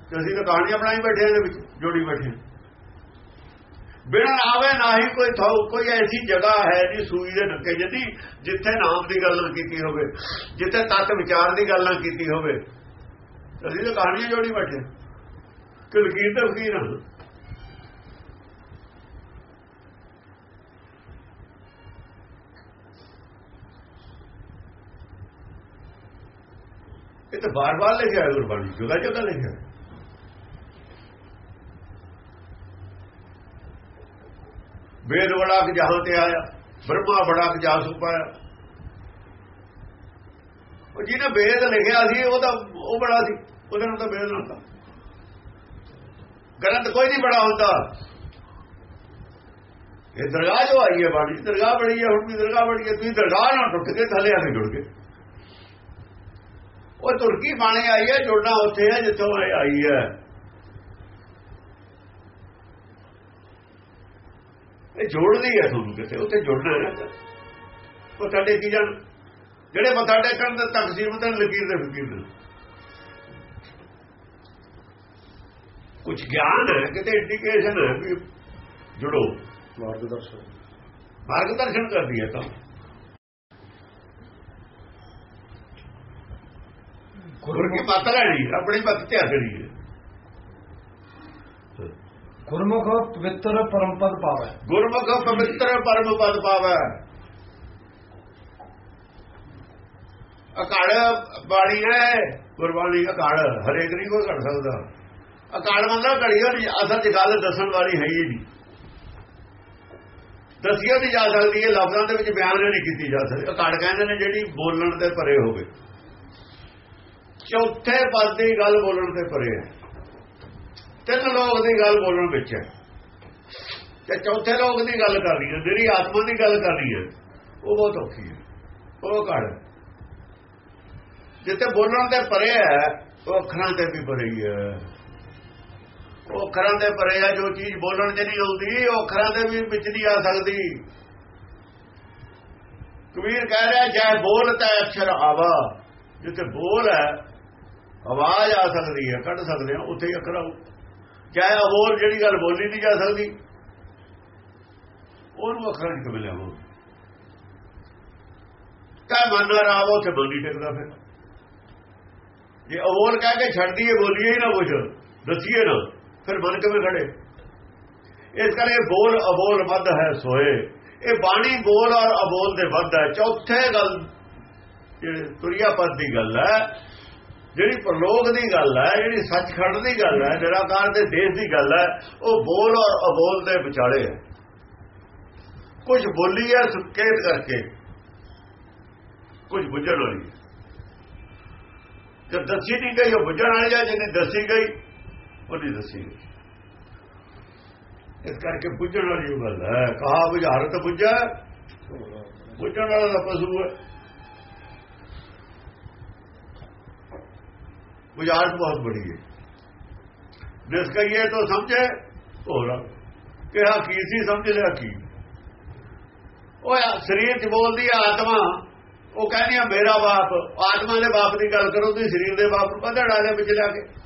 ਤੇ ਅਸੀਂ ਤਾਂ ਕਹਾਣੀਆਂ ਬਣਾਈ ਬੈਠੇ ਇਹਦੇ ਵਿੱਚ, ਜੋੜੀ ਬੈਠੇ ਬਿਨ ਆਵੇ ਨਾ ਹੀ ਕੋਈ ਥਾਉ, ਕੋਈ ਐਸੀ ਜਗ੍ਹਾ ਹੈ ਜੀ ਸੂਈ ਦੇ ਨੱਕੇ ਜਿੱਦੀ ਜਿੱਥੇ ਨਾਮ ਦੀ ਗੱਲ ਨਾ ਕੀਤੀ ਹੋਵੇ, ਜਿੱਥੇ ਤਤ ਵਿਚਾਰ ਦੀ ਗੱਲ ਨਾ ਕੀਤੀ ਹੋਵੇ। ਅਸੀਂ ਤਾਂ ਕਹਾਣੀਆਂ ਜੋੜੀ ਬੈਠੇ ਕਿ ਲਕੀਰ ਤੇ ਫਕੀਰ ਹਾਂ। ਇਹ ਤਾਂ ਬਾਰ-ਬਾਰ ਲਿਖਿਆ ਹੈ, ਗੁਰਬਾਣੀ ਜਗ੍ਹਾ ਜਗ੍ਹਾ ਲਿਖਿਆ ਵੇਦ ਬੜਾ ਕਿ ਜਹਾਂ ਤੇ ਆਇਆ, ਬ੍ਰਹਮਾ ਬੜਾ ਕਿ ਜਾ ਪਾਇਆ। ਉਹ ਜਿਹਨੇ ਵੇਦ ਲਿਖਿਆ ਸੀ, ਉਹ ਤਾਂ ਉਹ ਬੜਾ ਸੀ, ਉਹਦੇ ਨਾਲ ਤਾਂ ਵੇਦ ਨਾਲ ਤਾਂ ਗ੍ਰੰਥ ਕੋਈ ਨਹੀਂ ਬੜਾ ਹੁੰਦਾ। ਇਹ ਦਰਗਾਹ ਜੋ ਆਈ ਹੈ ਬਾਣੀ, ਦਰਗਾਹ ਬੜੀ ਹੈ, ਹੁਣ ਵੀ ਦਰਗਾਹ ਬੜੀ ਹੈ, ਤੁਸੀਂ ਦਰਗਾਹ ਨਾਲ ਟੁੱਟ ਕੇ ਥੱਲੇ ਆ ਜੁੜ ਕੇ ਉਹ ਤੁਰਕੀ ਬਾਣੀ ਆਈ ਹੈ, ਜੁੜਨਾ ਉੱਥੇ ਹੈ, ਜਿੱਥੋਂ ਆਈ ਹੈ। ਇਹ ਜੋੜਦੀ ਹੈ ਤੁਹਾਨੂੰ ਕਿਤੇ ਉੱਥੇ ਜੁੜਨਾ ਹੈ। ਉਹ ਤੁਹਾਡੇ ਕੀ ਜਾਣ ਜਿਹੜੇ ਮੱਥਾ ਟੇਕਣ ਦੇ ਤਕਸੀਮ ਤੇ ਲਕੀਰ ਦੇ ਫਕੀਰ ਨੇ ਕੁਝ ਗਿਆਨ ਹੈ ਕਿਤੇ ਇੰਡੀਕੇਸ਼ਨ ਹੈ ਵੀ ਜੁੜੋ। ਮਾਰਗਦਰਸ਼ਨ। ਮਾਰਗ ਦਰਸ਼ਨ ਕਰਦੀ ਹੈ ਤਾਂ। ਗੁਰ ਕੀ ਮੱਤ ਲੈਣੀ ਆਪਣੀ ਮੱਤ ਤੇ ਆਸਣੀ ਹੈ। ਗੁਰਮੁਖ ਪਵਿੱਤਰ ਪਰਮ ਪਰਮਪਦ ਪਾਵੈ। ਗੁਰਮੁਖ ਪਵਿੱਤਰ ਪਰਮ ਪਦ ਪਾਵੈ। ਅਕਾਲ ਬਾਣੀ ਹੈ, ਗੁਰਬਾਣੀ ਅਕਾਲ, ਹਰੇਕ ਨਹੀਂ ਕੋਈ ਘੜ ਸਕਦਾ। ਅਕਾੜ ਮੰਦਾ ਘੜੀਓ ਨਹੀਂ ਅਸਲ ਚ ਗੱਲ ਦੱਸਣ ਵਾਲੀ ਹੈ ਹੀ ਨਹੀਂ। ਦਸਿਓ ਨਹੀਂ ਜਾ ਸਕਦੀ ਇਹ ਲਫ਼ਜ਼ਾਂ ਦੇ ਵਿੱਚ ਬਿਆਨ ਨਹੀਂ ਕੀਤੀ ਜਾ ਸਕਦੀ। ਅਕਾੜ ਕਹਿੰਦੇ ਨੇ ਜਿਹੜੀ ਬੋਲਣ ਤੇ ਪਰੇ ਹੋਵੇ। ਚੌਥੇ ਪਦ ਦੀ ਗੱਲ ਬੋਲਣ ਤੇ ਪਰੇ ਹੈ। ਤਿੰਨ ਲੋਕ ਦੀ ਗੱਲ ਬੋਲਣ ਵਿੱਚ ਹੈ। ਤੇ ਚੌਥੇ ਲੋਕ ਦੀ ਗੱਲ ਕਰਨੀ ਹੈ, ਜਿਹੜੀ ਆਤਮਾ ਦੀ ਗੱਲ ਕਰਨੀ ਹੈ, ਉਹ ਬਹੁਤ ਔਖੀ ਹੈ, ਉਹ ਘੜ ਜਿੱਥੇ ਬੋਲਣ ਤੇ ਪਰੇ ਹੈ, ਉਹ ਅੱਖਰਾਂ ਤੇ ਵੀ ਪਰੇ ਹੈ ਉਹ ਅੱਖਰਾਂ ਤੇ ਪਰੇ ਹੈ, ਜੋ ਚੀਜ਼ ਬੋਲਣ ਤੇ ਨਹੀਂ ਆਉਂਦੀ, ਉਹ ਅੱਖਰਾਂ ਤੇ ਵੀ ਵਿੱਚ ਨਹੀਂ ਆ ਸਕਦੀ। ਕਬੀਰ ਕਹਿ ਰਿਹਾ, ਜੈ ਬੋਲ ਤੈ ਅਕਸ਼ਰ ਆਵਾ। ਜਿੱਥੇ ਬੋਲ ਹੈ, ਆਵਾਜ਼ ਆ ਸਕਦੀ ਹੈ, ਕੱਢ ਸਕਦੇ ਹਾਂ, ਉੱਥੇ ਹੀ ਅੱਖਰ ਆਉ ਚਾਹੇ ਅਬੋਲ ਜਿਹੜੀ ਗੱਲ ਬੋਲੀ ਨਹੀਂ ਜਾ ਸਕਦੀ। ਉਹਨੂੰ ਅੱਖਰਾਂ ਨਹੀਂ ਕਿਵੇਂ ਲਿਆਵੋ ਕਹ ਮਨ ਰਾਵੋ ਤੇ ਬੋਲੀ ਟਿਕਦਾ ਫਿਰ। ਜੇ ਅਬੋਲ ਕਹਿ ਕੇ ਛੱਡ ਦਈਏ, ਬੋਲੀਏ ਹੀ ਨਾ ਕੁਝ ਦੱਸੀਏ ਨਾ। ਫਿਰ ਮਨ ਕਿਵੇਂ ਖੜੇ? ਇਸ ਕਰਕੇ ਬੋਲ ਅਬੋਲ ਵੱਧ ਹੈ ਸੋਏ ਇਹ ਬਾਣੀ ਬੋਲ ਔਰ ਅਬੋਲ ਦੇ ਵੱਧ ਹੈ। ਚੌਥੇ ਗੱਲ, ਜਿਹੜੀ ਤੁਰਿਆ ਪਦ ਦੀ ਗੱਲ ਹੈ ਜਿਹੜੀ ਪ੍ਰਲੋਕ ਦੀ ਗੱਲ ਹੈ, ਜਿਹੜੀ ਸੱਚਖੰਡ ਦੀ ਗੱਲ ਹੈ, ਨਿਰਾਕਾਰ ਦੇ ਦੇਸ਼ ਦੀ ਗੱਲ ਹੈ, ਉਹ ਬੋਲ ਔਰ ਅਬੋਲ ਦੇ ਵਿਚਾਲੇ ਹੈ। ਕੁਝ ਬੋਲੀ ਹੈ ਸੰਕੇਤ ਕਰਕੇ, ਕੁਝ ਬੁੱਝਣ ਵਾਲੀ ਜੇ ਦੱਸੀ ਨਹੀਂ ਗਈ, ਉਹ ਬੁੱਝਣ ਵਾਲੀ ਹੈ, ਜਿਹਨੇ ਦੱਸੀ ਗਈ ਉਹ ਨਹੀਂ ਦੱਸੀ ਗਈ। ਇਸ ਕਰਕੇ ਬੁੱਝਣ ਵਾਲੀ ਉਹ ਗੱਲ ਹੈ। ਕਹਾ ਬੁਝਾਰਤ ਬੁੱਝਾ, ਬੁੱਝਣ ਵਾਲਾ ਦਾ ਪਸ਼ੂ ਹੈ। ਬੁਝਾਰਤ ਬਹੁਤ ਬੜੀ ਹੈ। ਜਿਸ ਕਹੀਏ ਤਾਂ ਸਮਝੇ, ਹੋਰਾ ਕਿਹਾ ਕੀ ਸੀ, ਸਮਝ ਲਿਆ ਕੀ। ਉਹ ਸਰੀਰ ਚ ਬੋਲਦੀ ਆ ਆਤਮਾ, ਉਹ ਕਹਿੰਦੀ ਆ, ਮੇਰਾ ਬਾਪ, ਆਤਮਾ ਦੇ ਬਾਪ ਦੀ ਗੱਲ ਕਰੋ, ਤੁਸੀਂ ਸਰੀਰ ਦੇ ਬਾਪ ਨੂੰ ਪਧੜਾ ਦੇ ਵਿੱਚ ਲਾ ਕੇ।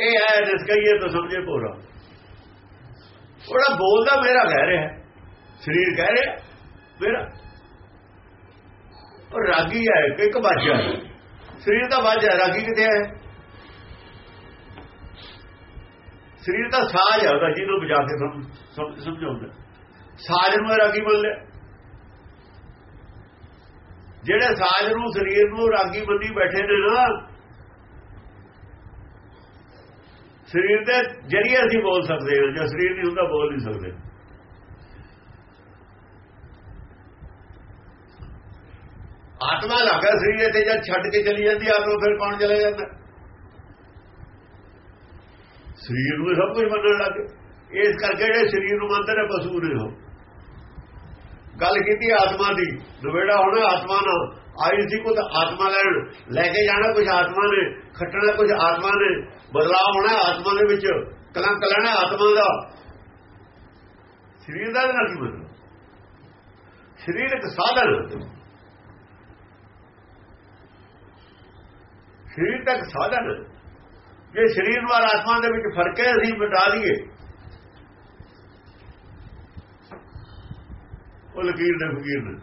ਇਹ ਹੈ ਜਿਸ ਕਹੀਏ ਤਾਂ ਸਮਝੇ ਪੂਰਾ ਉਹਦਾ ਬੋਲਦਾ ਮੇਰਾ ਕਹਿ ਰਿਹਾ। ਸਰੀਰ ਕਹਿ ਰਿਹਾ, ਮੇਰਾ। ਉਹ ਰਾਗੀ ਹੈ ਕਿ ਕਬਾਜਾ ਹੈ। ਸਰੀਰ ਦਾ ਹੈ, ਰਾਗੀ ਕਿਤੇ ਹੈ? ਸਰੀਰ ਦਾ ਸਾਜ ਹੈ ਉਹਦਾ, ਜਿਹਨੂੰ ਵਜਾ ਕੇ ਸਮਝਾਉਂਦਾ। ਸਾਜ ਨੂੰ ਰਾਗੀ ਮੰਨ ਲਿਆ ਜਿਹੜੇ ਸਾਜ ਨੂੰ, ਸਰੀਰ ਨੂੰ ਰਾਗੀ ਬੰਦੀ ਬੈਠੇ ਨੇ ਨਾ, ਸਰੀਰ ਦੇ ਜਰੀਏ ਅਸੀਂ ਬੋਲ ਸਕਦੇ ਹਾਂ, ਜੇ ਸਰੀਰ ਨਹੀਂ ਹੁੰਦਾ, ਬੋਲ ਨਹੀਂ ਸਕਦੇ। ਆਤਮਾ ਲੱਗਾ ਸਰੀਰ ਤੇ ਜਦ ਛੱਡ ਕੇ ਚਲੀ ਜਾਂਦੀ ਆਤਮਾ ਫਿਰ ਕੌਣ ਚਲਾ ਜਾਂਦਾ? ਸਰੀਰ ਨੂੰ ਸਭ ਕੁਝ ਮੰਨਣ ਲੱਗੇ ਇਸ ਕਰਕੇ ਜਿਹੜੇ ਸਰੀਰ ਨੂੰ ਮੰਨਦੇ ਨੇ, ਪਸ਼ੂ ਨੇ ਹੋ ਗੱਲ ਕੀਤੀ ਆਤਮਾ ਦੀ ਨਵੇੜਾ ਹੋਣਾ ਆਤਮਾ ਨਾਲ। ਆਈ ਸੀ ਕੁਝ ਆਤਮਾ ਲੈਣ। ਲੈ ਕੇ ਜਾਣਾ ਕੁਝ ਆਤਮਾ ਨੇ, ਖੱਟਣਾ ਕੁਝ ਆਤਮਾ ਨੇ। ਬਦਲਾਅ ਹੋਣਾ ਆਤਮਾ ਦੇ ਵਿੱਚ। ਕਲੰਕ ਲੈਣਾ ਆਤਮਾ ਦਾ। ਸਰੀਰ ਦਾ ਨਾਲ ਕੀ ਮਤਲਬ? ਸਰੀਰ ਇੱਕ ਸਾਧਨ ਸਰੀਰ ਤੱਕ ਸਾਧਨ ਜੇ ਸਰੀਰ ਨੂੰ ਆਤਮਾ ਦੇ ਵਿੱਚ ਫ਼ਰਕ ਹੈ ਅਸੀਂ ਮਿਟਾ ਲਈਏ, ਉਹ ਲਕੀਰ ਦੇ ਫਕੀਰ ਨੇ।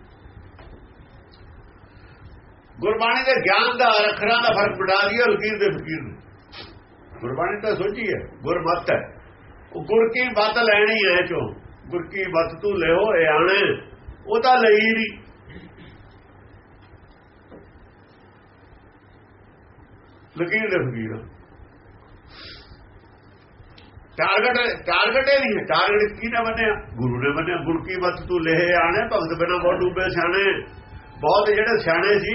ਗੁਰਬਾਣੀ ਦੇ ਗਿਆਨ ਦਾ, ਅੱਖਰਾਂ ਦਾ ਫ਼ਰਕ ਮਿਟਾ ਲਈਏ ਲਕੀਰ ਦੇ ਫਕੀਰ ਨੇ। ਗੁਰਬਾਣੀ ਤਾਂ ਸੋਚੀ ਹੈ ਗੁਰਮਤ ਹੈ। ਉਹ ਗੁਰ ਕੀ ਬਾਤ ਲੈਣੀ ਹੈ ਚੋ? ਗੁਰ ਕੀ ਬਾਤ ਤੂੰ ਲਿਓ, ਇਹ ਆਣੇ ਉਹ ਤਾਂ ਲਈ ਨਹੀਂ। ਲਕੀਰ ਦੇ ਫਕੀਰ। ਟਾਰਗੇਟ ਟਾਰਗੇਟ ਇਹ ਨਹੀਂ ਟਾਰਗੇਟ ਕਿਹਨੇ ਬਣਿਆ ਗੁਰੂ ਨੇ ਬਣਿਆ ਗੁਰ ਕੀ ਮਤ ਤੂੰ ਲਹੇ ਆਣੇ, ਭਗਤ ਬਿਨਾ ਬਹੁਤ ਡੁੱਬੇ ਸਿਆਣੇ। ਬਹੁਤ ਜਿਹੜੇ ਸਿਆਣੇ ਸੀ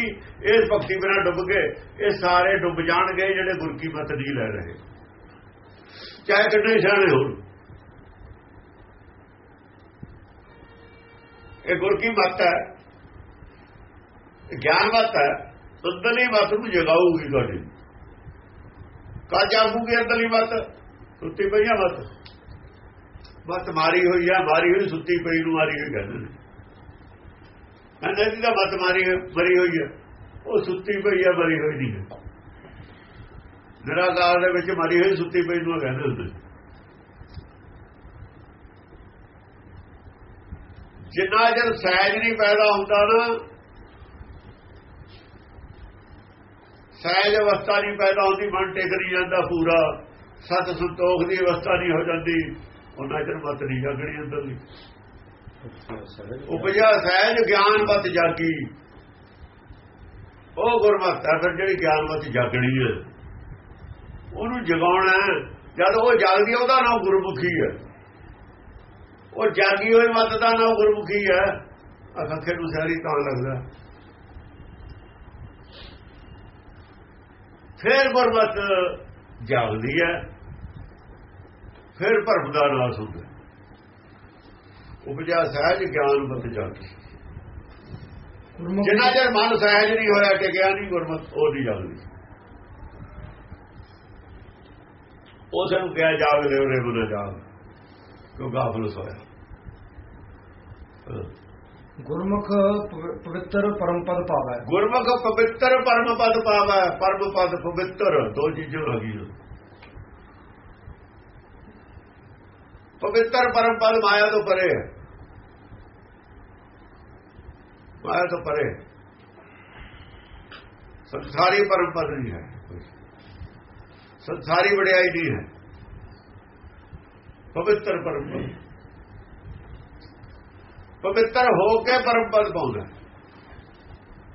ਇਸ ਭਗਤੀ ਬਿਨਾ ਡੁੱਬ ਗਏ, ਇਹ ਸਾਰੇ ਡੁੱਬ ਜਾਣਗੇ ਜਿਹੜੇ ਗੁਰ ਕੀ ਮਤ ਨਹੀਂ ਲੈ ਰਹੇ। ਚਾਹੇ ਕਿੰਨੇ ਸਿਆਣੇ ਹੋਣ। ਇਹ ਗੁਰ ਕੀ ਮਤ ਹੈ ਗਿਆਨ ਮਤ ਹੈ ਸੁਧਨੀ ਮਤ ਨੂੰ ਜਗਾਊਗੀ ਤੁਹਾਡੀ। ਕਾ ਜਾਗੂਗੀ ਅੰਦਰਲੀ ਮੱਤ ਸੁੱਤੀ ਪਈ ਆ ਮੱਤ ਮੱਤ ਮਾਰੀ ਹੋਈ ਆ, ਮਾਰੀ ਹੋਈ, ਸੁੱਤੀ ਪਈ ਨੂੰ ਮਾਰੀ ਹੋਈ ਕਹਿੰਦੇ ਨੇ। ਅੰਦਰ ਦੀ ਤਾਂ ਮੱਤ ਮਾਰੀ ਮਰੀ ਹੋਈ ਹੈ ਉਹ ਸੁੱਤੀ ਪਈ ਆ, ਮਰੀ ਹੋਈ ਨਹੀਂ ਹੈ ਨਿਰਾਕਾਰ ਦੇ ਵਿੱਚ ਮਰੀ ਹੋਈ, ਸੁੱਤੀ ਪਈ ਨੂੰ ਕਹਿੰਦੇ ਹੁੰਦੇ ਜਿੰਨਾ ਜਰ ਸਹਿਜ ਨਹੀਂ ਪੈਦਾ ਹੁੰਦਾ ਨਾ ਸਹਿਜ ਅਵਸਥਾ ਨਹੀਂ ਪੈਦਾ ਹੁੰਦੀ, ਮਨ ਟਿਕ ਨਹੀਂ ਜਾਂਦਾ ਪੂਰਾ। ਸਤ ਸੰਤੋਖ ਦੀ ਅਵਸਥਾ ਨਹੀਂ ਹੋ ਜਾਂਦੀ। ਉਹਨਾਂ ਚਿਰ ਮਤ ਨਹੀਂ ਜਾਗਣੀ ਅੰਦਰਲੀ। ਉਪਜਾ ਸਹਿਜ ਗਿਆਨ ਗਿਆਨਵਤ ਜਾਗੀ। ਉਹ ਗੁਰਮਤ ਹੈ, ਫਿਰ ਜਿਹੜੀ ਗਿਆਨ ਗਿਆਨਵਤ ਜਾਗਣੀ ਹੈ, ਉਹਨੂੰ ਜਗਾਉਣਾ ਜਦ ਉਹ ਜਾਗਦੀ ਹੈ, ਉਹਦਾ ਨਾਮ ਗੁਰਮੁਖੀ ਹੈ। ਉਹ ਜਾਗੀ ਹੋਈ ਮਤ ਦਾ ਨਾਮ ਗੁਰਮੁਖੀ ਹੈ। ਅੱਖੇ ਨੂੰ ਸਾਰੀ ਤਾਂ ਲੱਗਦਾ। ਫਿਰ ਗੁਰਮਤ ਜਾਗਦੀ ਹੈ ਫਿਰ ਭਰਮ ਦਾ ਨਾਸ ਹੁੰਦਾ ਉਪਜਾ ਸਹਿਜ ਗਿਆਨ ਬਤ ਜਾਗੀ। ਜਿੰਨਾ ਚਿਰ ਮਨ ਸਹਿਜ ਨਹੀਂ ਹੋਇਆ ਟਿਕਿਆ ਨਹੀਂ ਗੁਰਮਤ ਉਹ ਨਹੀਂ ਜਾਗਦੀ ਉਸ ਨੂੰ ਕਿਹਾ ਜਾਗ ਲੈ ਉਹਨੇ ਬੁਲਾ ਜਾਗ ਕਿਉਂ ਗਾਫਲ ਸੋਇਆ। ਗੁਰਮੁਖ ਪਵਿੱਤਰ ਪਰਮ ਪਦ ਪਾਵੈ ਗੁਰਮੁਖ ਪਵਿੱਤਰ ਪਰਮ ਪਦ ਪਾਵੈ ਪਰਮ ਪਦ ਪਵਿੱਤਰ, ਦੋ ਚੀਜ਼ਾਂ ਆ ਪਵਿੱਤਰ ਪਰਮ ਪਦ ਮਾਇਆ ਤੋਂ ਪਰੇ ਹੈ। ਮਾਇਆ ਤੋਂ ਪਰੇ ਸੰਸਾਰੀ ਪਰਮ ਪਦ ਨਹੀਂ ਹੈ। ਸੰਸਾਰੀ ਵਡਿਆਈ ਨਹੀਂ ਹੈ। ਪਵਿੱਤਰ ਪਰਮ ਪਦ। ਪਵਿੱਤਰ ਹੋ ਕੇ ਪਰਮ ਪਦ ਪਾਉਂਦਾ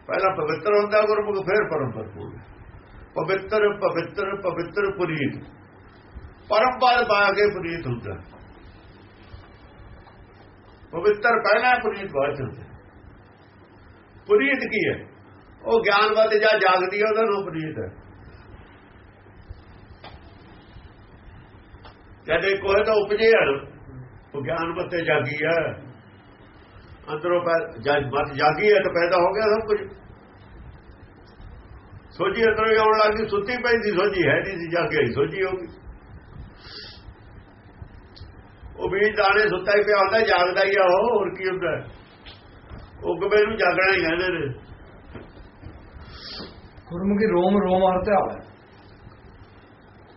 ਪਹਿਲਾਂ ਪਵਿੱਤਰ ਹੁੰਦਾ ਗੁਰਮੁਖ ਫਿਰ ਪਰਮ ਪਦ ਪਾਉਂਦਾ ਪਵਿੱਤਰ ਪਵਿੱਤਰ ਪਵਿੱਤਰ ਪੁਨੀਤ। ਪਰਮ ਪਦ ਪਾ ਕੇ ਪੁਨੀਤ ਹੁੰਦਾ ਪਵਿੱਤਰ ਪਹਿਲਾਂ ਪੁਨੀਤ, ਬਾਅਦ ਚ ਹੁੰਦਾ ਪੁਨੀਤ ਕੀ ਹੈ? ਉਹ ਗਿਆਨਵਤ ਜਾਂ ਜਾਗਦੀ ਹੈ, ਉਹਦਾ ਨਾਮ ਪੁਨੀਤ ਹੈ। ਕਦੇ ਕੋਈ ਤਾਂ ਉਪਜੇ ਹਨ, ਉਹ ਗਿਆਨਵਤ ਤੇ ਜਾਗੀ ਹੈ। ਅੰਦਰੋਂ ਜਦ ਮਤ ਜਾਗੀ ਹੈ ਤਾਂ ਪੈਦਾ ਹੋ ਗਿਆ ਸਭ ਕੁਝ। ਸੋਝੀ ਅੰਦਰੋਂ ਆਉਣ ਲੱਗੀ ਸੁੱਤੀ ਪਈ ਸੀ ਸੋਝੀ ਹੈ ਨਹੀਂ ਸੀ ਜਾਗੀ ਹੀ ਸੋਝੀ ਹੋ ਗਈ। ਉਹ ਵੀ ਦਾਣੇ ਸੁੱਤਾ ਹੀ ਪਿਆ ਹੁੰਦਾ ਜਾਗਦਾ ਹੀ ਆ ਉਹ ਹੋਰ ਕੀ ਹੁੰਦਾ? ਉਗਵੇ ਨੂੰ ਜਾਗਣਾ ਹੀ ਕਹਿੰਦੇ ਨੇ। ਗੁਰਮੁਖੀ ਰੋਮ ਰੋਮ ਹਰ ਧਿਆਵੈ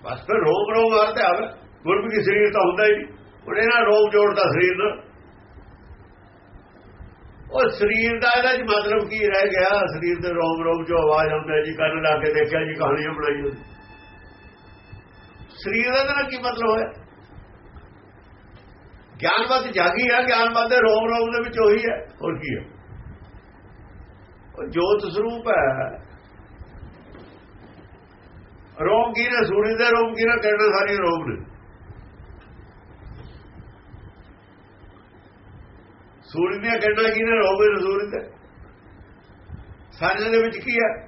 ਬਸ ਫਿਰ ਰੋਗ ਰੋਗ ਹਰ ਤੇ ਆਵੇ ਗੁਰਮੁਖੀ ਸਰੀਰ ਤਾਂ ਹੁੰਦਾ ਹੀ ਨਹੀਂ। ਉਹਨੇ ਨਾਲ ਰੋਗ ਜੋੜਦਾ ਸਰੀਰ ਨਾਲ ਉਹ ਸਰੀਰ ਦਾ ਇਹਦਾ ਜੀ ਮਤਲਬ ਕੀ ਰਹਿ ਗਿਆ? ਸਰੀਰ ਦੇ ਰੋਮ ਰੋਮ ਜੋ ਆਵਾਜ਼ ਆਉਂਦਾ ਜੀ, ਕੰਨ ਲਾ ਕੇ ਦੇਖਿਆ ਜੀ, ਕਹਾਣੀਆਂ ਬਣਾਈ ਹੋਈ। ਸਰੀਰ ਦਾ ਇਹਦਾ ਕੀ ਮਤਲਬ ਹੋਇਆ? ਗਿਆਨਵਤ ਜਾਗੀ ਹੈ ਗਿਆਨਵਤ ਦੇ ਰੋਮ ਰੋਮ ਦੇ ਵਿੱਚ ਉਹੀ ਹੈ। ਹੋਰ ਕੀ ਹੈ? ਉਹ ਜੋਤ ਸਰੂਪ ਹੈ। ਰੋਮ ਕੀ ਨੇ ਸੂਰਜ ਦੇ ਰੋਮ ਕੀ ਨੇ ਕਰਨਾ ਸਾਰੀ ਰੋਮ ਨੇ। ਸੂਰਜ ਦੀਆਂ ਕਰਨਾ ਕਿਹਨੇ ਨੇ ਸੂਰਜ ਦੇ? ਸਾਰਿਆਂ ਦੇ ਵਿੱਚ ਕੀ ਹੈ?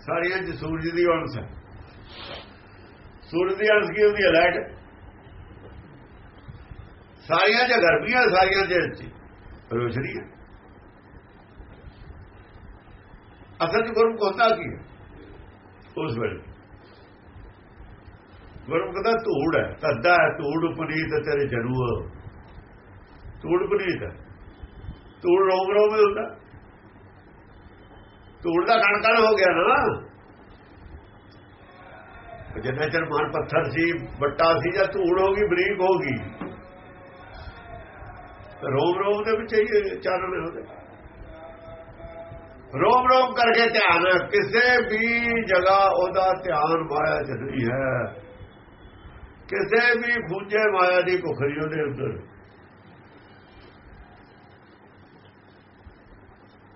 ਸਾਰਿਆਂ 'ਚ ਸੂਰਜ ਦੀ ਅੰਸ਼ ਹੈ। ਸੂਰਜ ਦੀ ਅੰਸ਼ ਕੀ ਹੁੰਦੀ ਹੈ? ਲਾਈਟ। ਸਾਰੀਆਂ 'ਚ ਗਰਮੀਆਂ ਸਾਰੀਆਂ 'ਚ ਰੋਸ਼ਨੀ ਹੈ ਅਸਲ 'ਚ ਗੁਰੂ ਹੁੰਦਾ ਕੀ ਹੈ? ਉਸ ਵੇਲੇ। ਗੁਰਮੁਖ ਦਾ ਧੂੜ ਹੈ, ਧੱਦਾ ਹੈ, ਧੂੜ ਪੁਨੀਤ ਤੇਰੇ ਜਰੂ ਧੂੜ ਪੁਨੀਤ ਹੈ। ਧੂੜ ਰੋਮ ਰੋਮ ਹੀ ਹੁੰਦਾ। ਧੂੜ ਦਾ ਕਣਕਣ ਹੋ ਗਿਆ ਨਾ। ਜਿੰਨਾ ਚਿਰ ਮਨ ਪੱਥਰ ਸੀ, ਵੱਟਾ ਸੀ ਜਾਂ ਧੂੜ ਹੋ ਗਈ, ਬਰੀਕ ਹੋ ਗਈ, ਰੋਮ ਰੋਮ ਦੇ ਵਿੱਚ ਹੀ ਚਾਨਣ ਹੁੰਦੇ। ਰੋਮ ਰੋਮ ਕਰਕੇ ਧਿਆਨ, ਕਿਸੇ ਵੀ ਜਗ੍ਹਾ ਉਹਦਾ ਧਿਆਨ ਮਾਇਆ ਚ ਨਹੀਂ ਹੈ। ਕਿਸੇ ਵੀ ਖੂਜੇ ਮਾਇਆ ਦੀ ਭੁਖਰੀ ਉਹਦੇ ਅੰਦਰ।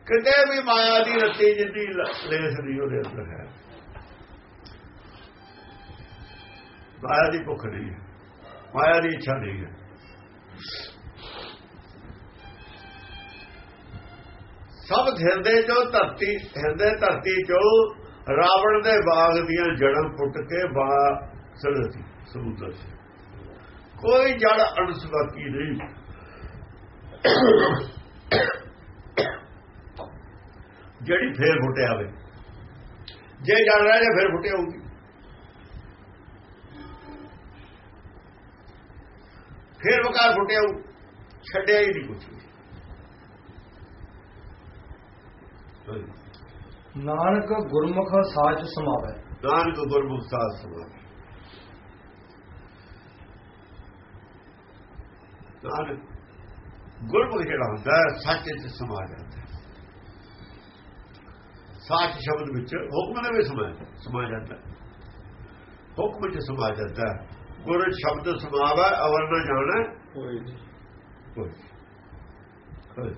ਕਿਤੇ ਵੀ ਮਾਇਆ ਦੀ ਰੱਤੀ ਜਿੱਦੀ ਲੇਸ ਦੀ ਉਹਦੇ ਅੰਦਰ ਹੈ। ਮਾਇਆ ਦੀ ਭੁੱਖ ਨਹੀਂ ਹੈ। ਮਾਇਆ ਦੀ ਇੱਛਾ ਨਹੀਂ ਹੈ। ਸਭ ਹਿਰਦੇ ਚੋਂ ਧਰਤੀ, ਹਿਰਦੇ ਧਰਤੀ ਚੋਂ ਰਾਵਣ ਦੇ ਬਾਗ ਦੀਆਂ ਜੜਾਂ ਪੁੱਟ ਕੇ ਬਾਗ ਸੜਤੀ ਸਮੁੰਦਰ 'ਚ। ਕੋਈ ਜੜ ਅਣਸ ਬਾਕੀ ਨਹੀਂ। ਜਿਹੜੀ ਫੇਰ ਫੁੱਟਿਆ ਵੇ ਜੇ ਜਲ ਰਿਹਾ ਜੇ ਫੇਰ ਫੁੱਟਿਆ ਹੋਊਗੀ। ਫੇਰ ਵਕਾਰ ਫੁੱਟਿਆ ਹੋਊ। ਛੱਡਿਆ ਹੀ ਨਹੀਂ ਕੁਛ ਨਾਨਕ ਗੁਰਮੁਖ ਸਾਚ ਸਮਾਵੈ। ਨਾਨਕ ਗੁਰਮੁਖ ਸਾਧ ਸਮਾਧੀ ਨਾਨਕ ਗੁਰਮੁਖ ਜਿਹੜਾ ਹੁੰਦਾ ਹੈ, ਸੱਚ ਵਿੱਚ ਸਮਾ ਜਾਂਦਾ। ਹੈ। ਸੱਚ ਸ਼ਬਦ ਵਿੱਚ ਹੁਕਮ ਦੇ ਵਿੱਚ ਸਮਾ ਸਮਾ ਜਾਂਦਾ। ਹੁਕਮ ਵਿੱਚ ਸਮਾ ਜਾਂਦਾ। ਗੁਰ ਸ਼ਬਦ ਸਮਾਵਾ ਅਵਰ ਨਾ ਜਾਣਾ ਕੋਈ ਨਹੀਂ ਕੋਈ ਕੋਈ